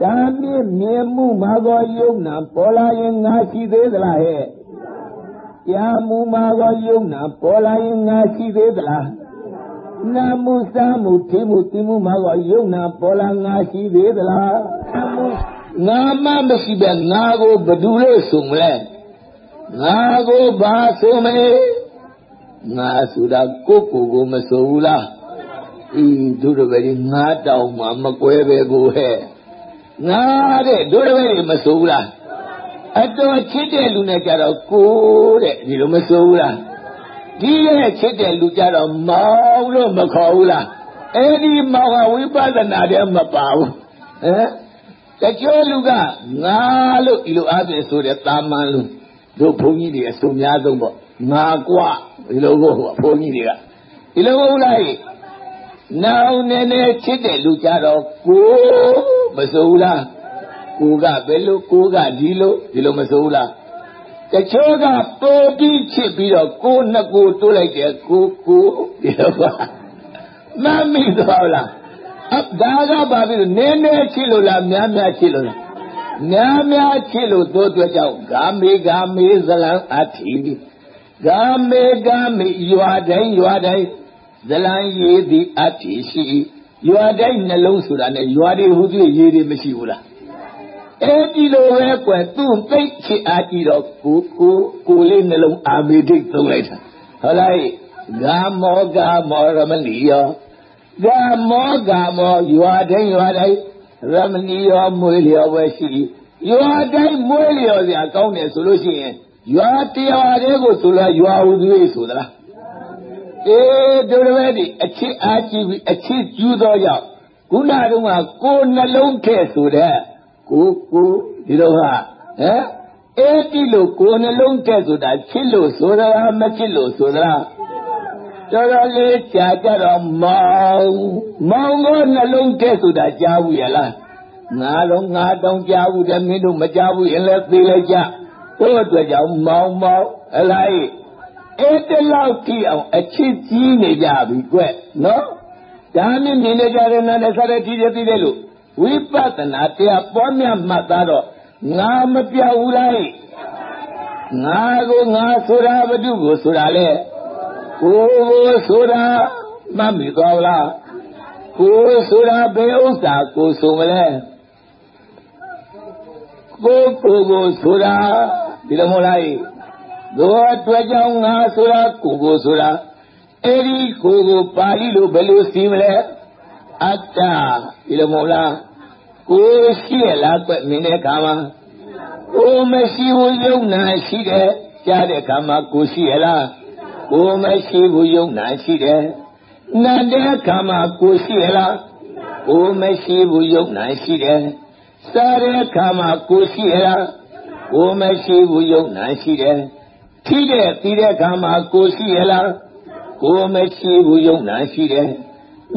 ဒါမြင့်မြင်မှုမှာကောယုံနာပေါ်လာရင်ငါရှိသေးသလားဟဲ့ရာမှုမှာကောယုံနာပေါ်လာရင်ငါရှိသေးသလားနာမှုစားမှုထိမှုသိမှုမှာကောယုံနာပေါ်လာငါရှိသေးသလားငါမမရှိပဲငါကိုဘယ်သူလို့ဆိုမလဲငါကိုဘာဆိုမလဲ ငါဆိုတာကိုကိုကိုမဆိုဘူးလားဤသူတို့ပဲငါတောင်မှမကွဲပဲကိုဟဲ့ငါတဲ့တို့တပည့်တွေမဆိုဘူးလားအတော်ချစ်တဲ့လူနဲ့ကြတော့ကိုတဲ့ဒီလိုမဆိုဘူးလားဒီရဲ့ချစ်တဲ့လူကြတော့မောင်လို့မခေါ်ဘူးလားအဲ့ဒီမောင်ကဝိပဿနာတည်းမပါဘူးဟမ်တချို့လူကငါလို့ဒီလိုအားဖြင့်ဆိုတဲ့တာမန်လူတို့ဘုန်းကြီးတွေအစုံများဆုံးပေါ့ ငါကွာဒီလိုကိုဘုန်းကြီးတွေကဒီလိုဟုတ်လားနောင်နေနေချစ်တဲ့လူကြတော့ကိုမစိုးဘူးလားကိုကဘယ်လိုကိုကဒီလိုဒီလိုမစိုးဘူးလားတချို့ကပိုပြီးချစ်ပြီးတော့ကိုနှစ်ကိုတိုးလိုက်တယ်ကိုကိုဒီလိုပါမမိတော့လားအဒါကဘာဖြစ်လို့နည်းနည်းချစ်လို့လားများများချစ်လို့လားများများချစ်လို့တို့အတွက်ကြောင့်ဂာမေဂာမေဇလံအထီ ဂာမေဂာမေရွာတိုင်းရွာတိုင်းဇလံရည်သည်အထီရှိရွာတိုင်းနှလုံးဆိုတာနဲ့ရွာတွေဟူသည်ရည်တွေမရှိဘူးလားအဲ့ဒီလိုပဲကွယ်သူ့သိချစ်အားကြည့်တော့ကိုကိုကိုလေးနှလုံးအာမေဒိတ်သုံးလိုက်တာဟုတ်လားဂာမောဂာမောရမဏီယောဂာမောဂာမောရွာတိုင်းရွာတိုင်းရမဏီယောမွေလျောပဲရှိရွာတိုင်းမွေလျောစရာကောင်းတယ်ဆိုလို့ရှိရင် ရွာတရားတွေကိုဆိုလို့ရွာဟူသည်ဆိုသလားအေးတို့တပည့်ဒီအချစ်အားကြည့်ပြီးအချစ်ကျူးသောကြောင့်ခုနတုန်းကကိုနှလုံးထဲဆိုတဲ့ကိုကိုဒီတော့ဟာဟမ်အဲ့ဒီလိုကိုနှလုံးထဲဆိုတာချစ်လို့ဆိုသလားမချစ်လို့ဆိုသလားတော်တော်လေးကြာကြတော့မောင်မောင်ကိုနှလုံးထဲဆိုတာကြားဘူးရလားငါတော့ငါတောင်ကြားဘူးတယ်မင်းတို့မကြားဘူးရင်လည်းသိလိုက်ကြ တို့အတွက်ကြောင့်မောင်မောင်အလိုက်အဲ့တလောက်ကြည့်အောင်အချစ်ကြီးနေကြပြီကွနော်ဒါနဲ့မြင်နေကြတဲ့နာနဲ့ဆက်တဲ့ကြည့်ရသေးတယ်လို့ဝိပဿနာတရားပေါ်မြတ်မှတ်သားတော့ငါမပြောက်ဘူးလားငါကိုငါဆိုတာဘု து ကိုဆိုတာလေကိုကိုဆိုတာမှတ်မိသွားလားကိုဆိုတာဘယ်ဥစ္စာကိုဆိုမလဲကိုကိုကိုဆိုတာ ဒီလိုမဟုတ်လားတို့အတွက်ကြောင့်ငါဆိုတာကိုကိုဆိုတာအဲ့ဒီကိုကိုပါဠိလိုဘယ်လိုစီမလဲအတ္တဒီလိုမဟုတ်လားကိုရှိရလားကွမင်းတဲ့ခါမှာကိုမရှိဘူးယုံနာရှိတယ်ကြားတဲ့ခါမှာကိုရှိရလားကိုမရှိဘူးယုံနာရှိတယ်နာတဲ့ခါမှာကိုရှိရလားကိုမရှိဘူးယုံနာရှိတယ်စားတဲ့ခါမှာကိုရှိရလား ကိုမရှိဘူးယုံနာရှိတယ်ထိတဲ့ပြီးတဲ့ခါမှာကိုရှိရလားကိုမရှိဘူးယုံနာရှိတယ်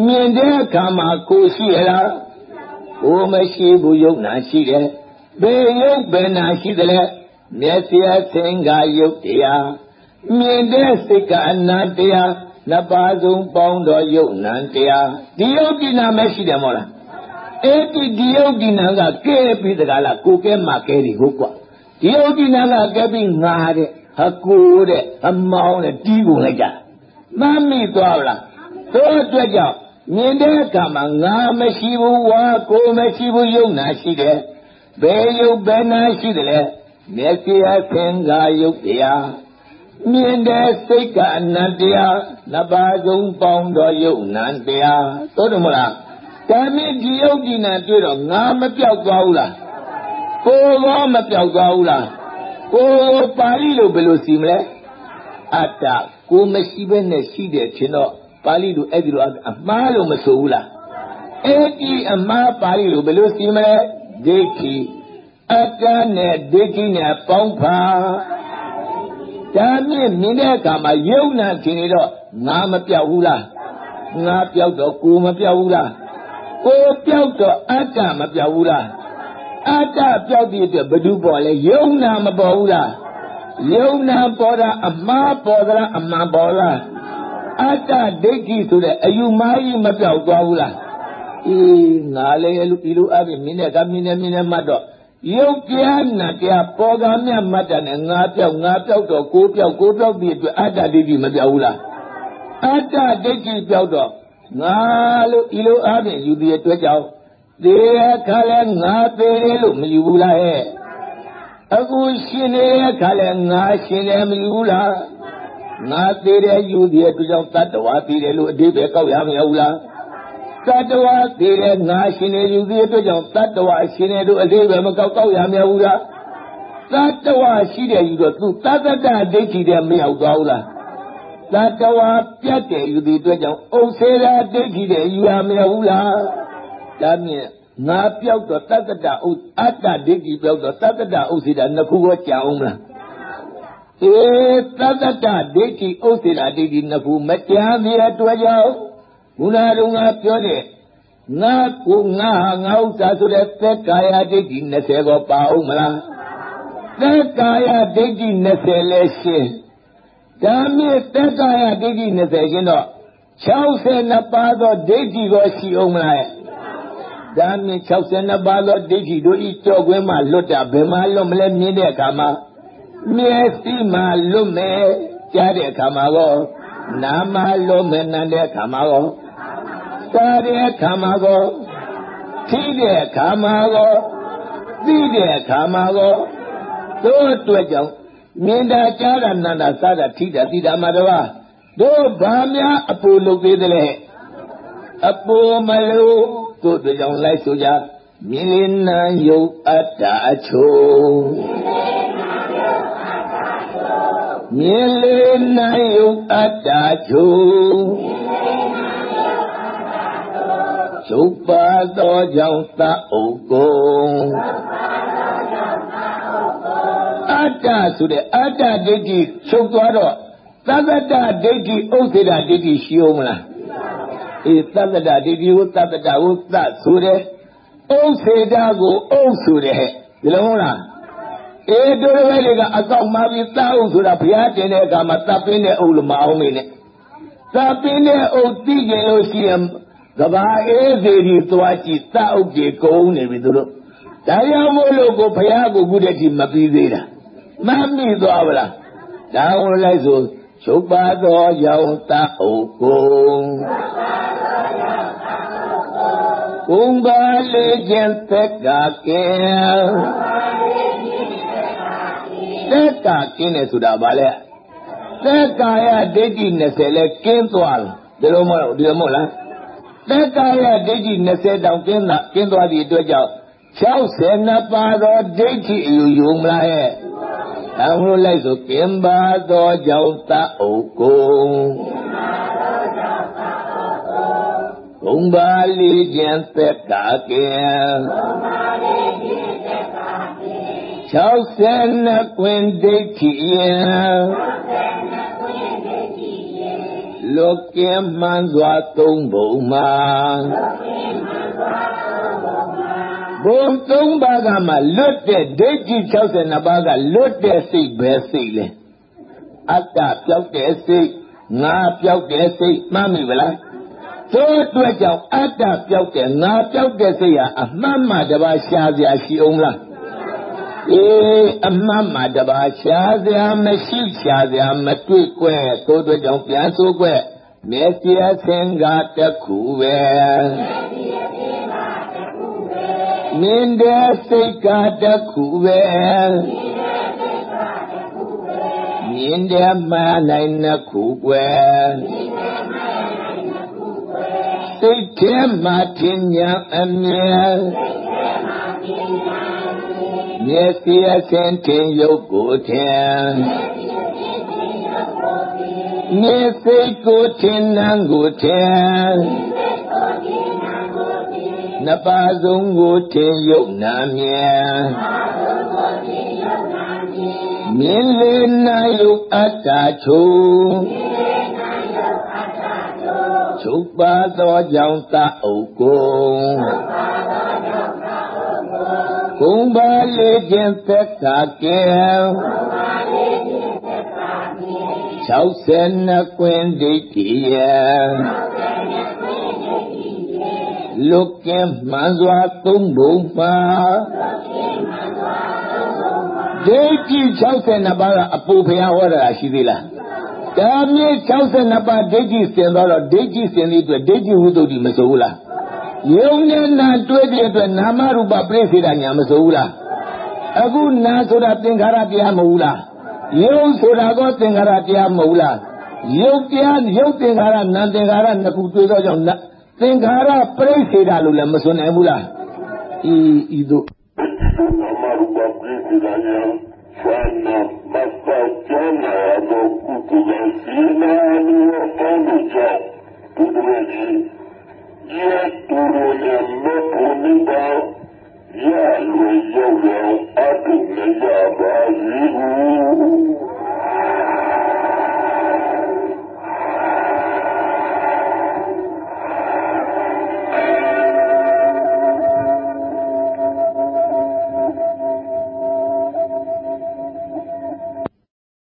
မြင်တဲ့အခါမှာကိုရှိရလားကိုမရှိဘူးယုံနာရှိတယ်ဘယ်ယုတ်ဘယ်နာရှိတယ်လဲမျက်စိအသင်္ကာယုတ်တရားမြင်တဲ့စိတ်ကအနန္တရားနှစ်ပါးစုံပေါင်းတော်ယုတ်နံတရားဒီယုတ်ဒီနာမရှိတယ်မို့လားအဲ့ဒီဒီယုတ်ဒီနာကကဲပြီးတကားလားကိုကဲမှာကဲဒီဟုတ်ကွာ ဒီယုတ်ဒီနာကကဲပြီးငါတဲ့ဟကိုတဲ့အမောင်းတဲ့တီးကုန်လိုက်ကြမှတ်မိသွားလားတို့အတွက်ကြောင့်မြင်တဲ့အခါမှာငါမရှိဘူးဝါကိုမရှိဘူးယုံနာရှိတယ်ဘယ်ယုတ်ဘယ်နာရှိတယ်လဲမျက်စိအသင်္ကာယုတ်တရားမြင်တဲ့စိတ်ကအနန္တရားနှစ်ပါးစုံပေါင်းတော်ယုတ်နံတရားသို့တယ်မလားဒါမင်းဒီယုတ်ဒီနံတွေ့တော့ငါမပြောက်သွားဘူးလား ကိုယ်ရောမပြောက်သွားဘူးလားကိုယ်ပါဠိလိုဘယ်လိုစီမလဲအတ္တကိုမရှိဘဲနဲ့ရှိတယ်ထင်တော့ပါဠိလိုအဲ့ဒီလိုအမှားလို့မဆိုဘူးလားအဲ့ဒီအမှားပါဠိလိုဘယ်လိုစီမလဲဒိဋ္ဌိအတ္တနဲ့ဒိဋ္ဌိနဲ့ပေါင်းဖာဒါမြင့်မြင်တဲ့အခါမှာယုံနာထင်နေတော့ငါမပြောက်ဘူးလားငါပြောက်တော့ကိုမပြောက်ဘူးလားကိုပြောက်တော့အတ္တမပြောက်ဘူးလား အတ္တပြောက်တဲ့အတွက်ဘ ᱹ ပေါ်လဲယုံနာမပေါ်ဘူးလားယုံနာပေါ်တာအမှားပေါ်သလားအမှန်ပေါ်လားအတ္တဒိဋ္ဌိဆိုတဲ့အယူမှားကြီးမပြောက်သွားဘူးလားအေးငါလည်းလူဒီလိုအပြင်မင်းနဲ့ကမင်းနဲ့မင်းနဲ့မှတ်တော့ယုတ်တရားနာတရားပေါ်ကမြတ်မှတ်တယ်နဲ့ငါပြောက်ငါပြောက်တော့ကိုပြောက်ကိုပြောက်ပြီးအတွက်အတ္တဒိဋ္ဌိမပြောက်ဘူးလားအတ္တဒိဋ္ဌိပြောက်တော့ငါလို့ဒီလိုအပြင်ယူပြီးအတွက်ကြောင့် သေခါလဲငါသေးတယ်လို့မယူဘူးလားဟဲ့အခုရှင်နေတဲ့ခါလဲငါရှင်တယ်မယူဘူးလားငါသေးတယ်ယူပြီးအတွက်ကြောင့်တတ္တဝါသေးတယ်လို့အတိပ္ပယ်ကောက်ရမရဘူးလားတတ္တဝါသေးတယ်ငါရှင်နေယူသေးတဲ့အတွက်ကြောင့်တတ္တဝါရှင်နေတို့အသေးပဲမကောက်ကောက်ရမြဘူးလားတတ္တဝါရှိတယ်ယူတော့သူတတ္တတဒိဋ္ဌိတဲ့မရောက်သွားဘူးလားတတ္တဝါပြတ်တယ်ယူသေးတဲ့အတွက်ကြောင့်ဥစ္စေရာဒိဋ္ဌိတဲ့ယူရမရဘူးလား ဒါမြင်ငါပြောက်တော့တတ္တတဥအတ္တဒိဋ္ဌိပြောက်တော့တတ္တတဥစ္စေတာနှစ်ခုကိုကြံအောင်မလားအေးတတ္တတဒိဋ္ဌိဥစ္စေတာဒိဋ္ဌိနှစ်ခုမကြံသေးတဲ့အတွက်ကြောင့်ဘုရားတော်ကပြောတဲ့ငါကိုငါဟာငါဥစ္စာဆိုတဲ့သက်ကာယဒိဋ္ဌိ20ကိုပါအောင်မလားသက်ကာယဒိဋ္ဌိ20လဲရှင်းဒါမြင့်သက်ကာယဒိဋ္ဌိ20ရှင်းတော့62ပါးသောဒိဋ္ဌိကိုရှိအောင်မလား ဒါမြင့်62ပါးသောဒိဋ္ဌိတို့ဤကြောကွင်းမှာလွတ်တာဘယ်မှာလွတ်မလဲမြင်တဲ့အခါမှာမျက်စိမှာလွတ်မယ်ကြားတဲ့အခါမှာတော့နာမလွတ်မယ်နားတဲ့အခါမှာတော့စားတဲ့အခါမှာကောထိတဲ့အခါမှာကောသိတဲ့အခါမှာကောတို့အတွက်ကြောင့်မြင်တာကြားတာနာတာစားတာထိတာသိတာမှာတော့တို့ဘာများအပူလုပ်သေးတယ်လဲအပူမလို့ တို့အတွက်ကြောင့်လိုက်ဆိုကြမြင်လေနာယုတ်အတ္တအချိုးမြင်လေနာယုတ်အတ္တချိုးချုပ်ပါသောကြောင့်သအုပ်ကုန်အတ္တဆိုတဲ့အတ္တဒိဋ္ဌိချုပ်သွားတော့သဗ္ဗတဒိဋ္ဌိဥစ္စေတဒိဋ္ဌိရှိအောင်မလား အေးသဗ္ဗတဒိဋ္ဌိကိုသဗ္ဗတကိုသဆိုတယ်ဥစ္စေတကိုဥဆိုတယ်ဟဲ့ဒီလိုမဟုတ်လားအေးတို့တွေကအကောက်မှာပြီးသအုပ်ဆိုတာဘုရားတင်တဲ့အခါမှာတပ်ပင်းတဲ့အုပ်လို့မအောင်မင်းနဲ့တပ်ပင်းတဲ့အုပ်သိကြလို့ရှိရင်ကဘာအေးသေးဒီသွားကြည့်သအုပ်ကြီးကုန်းနေပြီသူတို့ဒါကြောင့်မို့လို့ကိုဘုရားကိုခုတည်းကမပြီးသေးတာမမိသွားဗလားဒါကိုလိုက်ဆိုချုပ်ပါသောရောင်သအုပ်ကုန်း ကုန်းပါလေခြင်းသက်ကကဲသက်ကကင်းတယ်ဆိုတာဗာလဲသက်ကာယဒိဋ္ဌိ20လဲကင်းသွားတယ်ဒီလိုမဟုတ်ဒီလိုမဟုတ်လားသက်ကာယဒိဋ္ဌိ20တောင်ကျင်းတာကျင်းသွားသည့်အတွက်ကြောင့်62ပါးသောဒိဋ္ဌိအယူယူမလားဟဲ့။အမှုလိုက်ဆိုကင်ပါသောကြောင့်သအုပ်ကုန် ဘုံပါလီခြင်းသက်ကာကင်62ကွင်ဒိဋ္ဌိယလောကဲမှန်စွာသုံးဘုံမှာဘုံသုံးပါးကမှလွတ်တဲ့ဒိဋ္ဌိ62ပါးကလွတ်တဲ့စိတ်ပဲစိတ်လေအတ္တပြောက်တဲ့စိတ်ငါပြောက်တဲ့စိတ်မှတ်မိဗလား တို့အတွက်ကြောင့်အတ္တပြောက်တဲ့ငါပြောက်တဲ့စိတ်ဟာအမှန်မှတပါရှားစရာရှိအောင်လားအေးအမှန်မှတပါရှားစရာမရှိရှားစရာမတွေ့ကွဲသို့တို့ကြောင့်ပြန်ဆိုကွဲမျက်စိအစင်ကတခုပဲမြင်တဲ့စိတ်ကတခုပဲမြင်တဲ့မှနိုင်နှစ်ခုကွယ် စိတ်ထဲမှာထင်ညာအမြဲမျက်စိအစင်ထင်ရုပ်ကိုထင်မျက်စိကိုထင်နံကိုထင်နှစ်ပါးစုံကိုထင်ရုပ်နာမြဲမြင်လေနာယုအတ္တချိုချု ပ်ပါသောကြောင့်သအုပ်ကိုကုံပါလေခြင်းသက်သာကဲ62ကွင်းဒိဋ္ဌိယလုကင်းမှန်စွာသုံးဘုံပါဒိဋ္ဌိ62ပါးကအပူဖျားဟောတာရှိသေးလား ဒါမြေ62ပါးဒိဋ္ဌိစင်တော့ဒိဋ္ဌိစင်တဲ့အတွက်ဒိဋ္ဌိဝိသုဒ္ဓိမဆိုဘူးလားယုံနဲ့နာတွေ့တဲ့အတွက်နာမရူပပြိစေတာညာမဆိုဘူးလားအခုနာဆိုတာသင်္ခါရတရားမဟုတ်ဘူးလားယုံဆိုတာကသင်္ခါရတရားမဟုတ်လားယုတ်တရားယုတ်သင်္ခါရနာသင်္ခါရနှစ်ခုတွေ့သောကြောင့်သင်္ခါရပြိစေတာလို့လည်းမစွန်နိုင်ဘူးလားဤဤတို့နာမရူပပြိစေတာညာ Quando basta chiamare a tutti gli anziani o famiglia, potrei dire, io pure ne me puniva, io lo io lo a tu ne dava di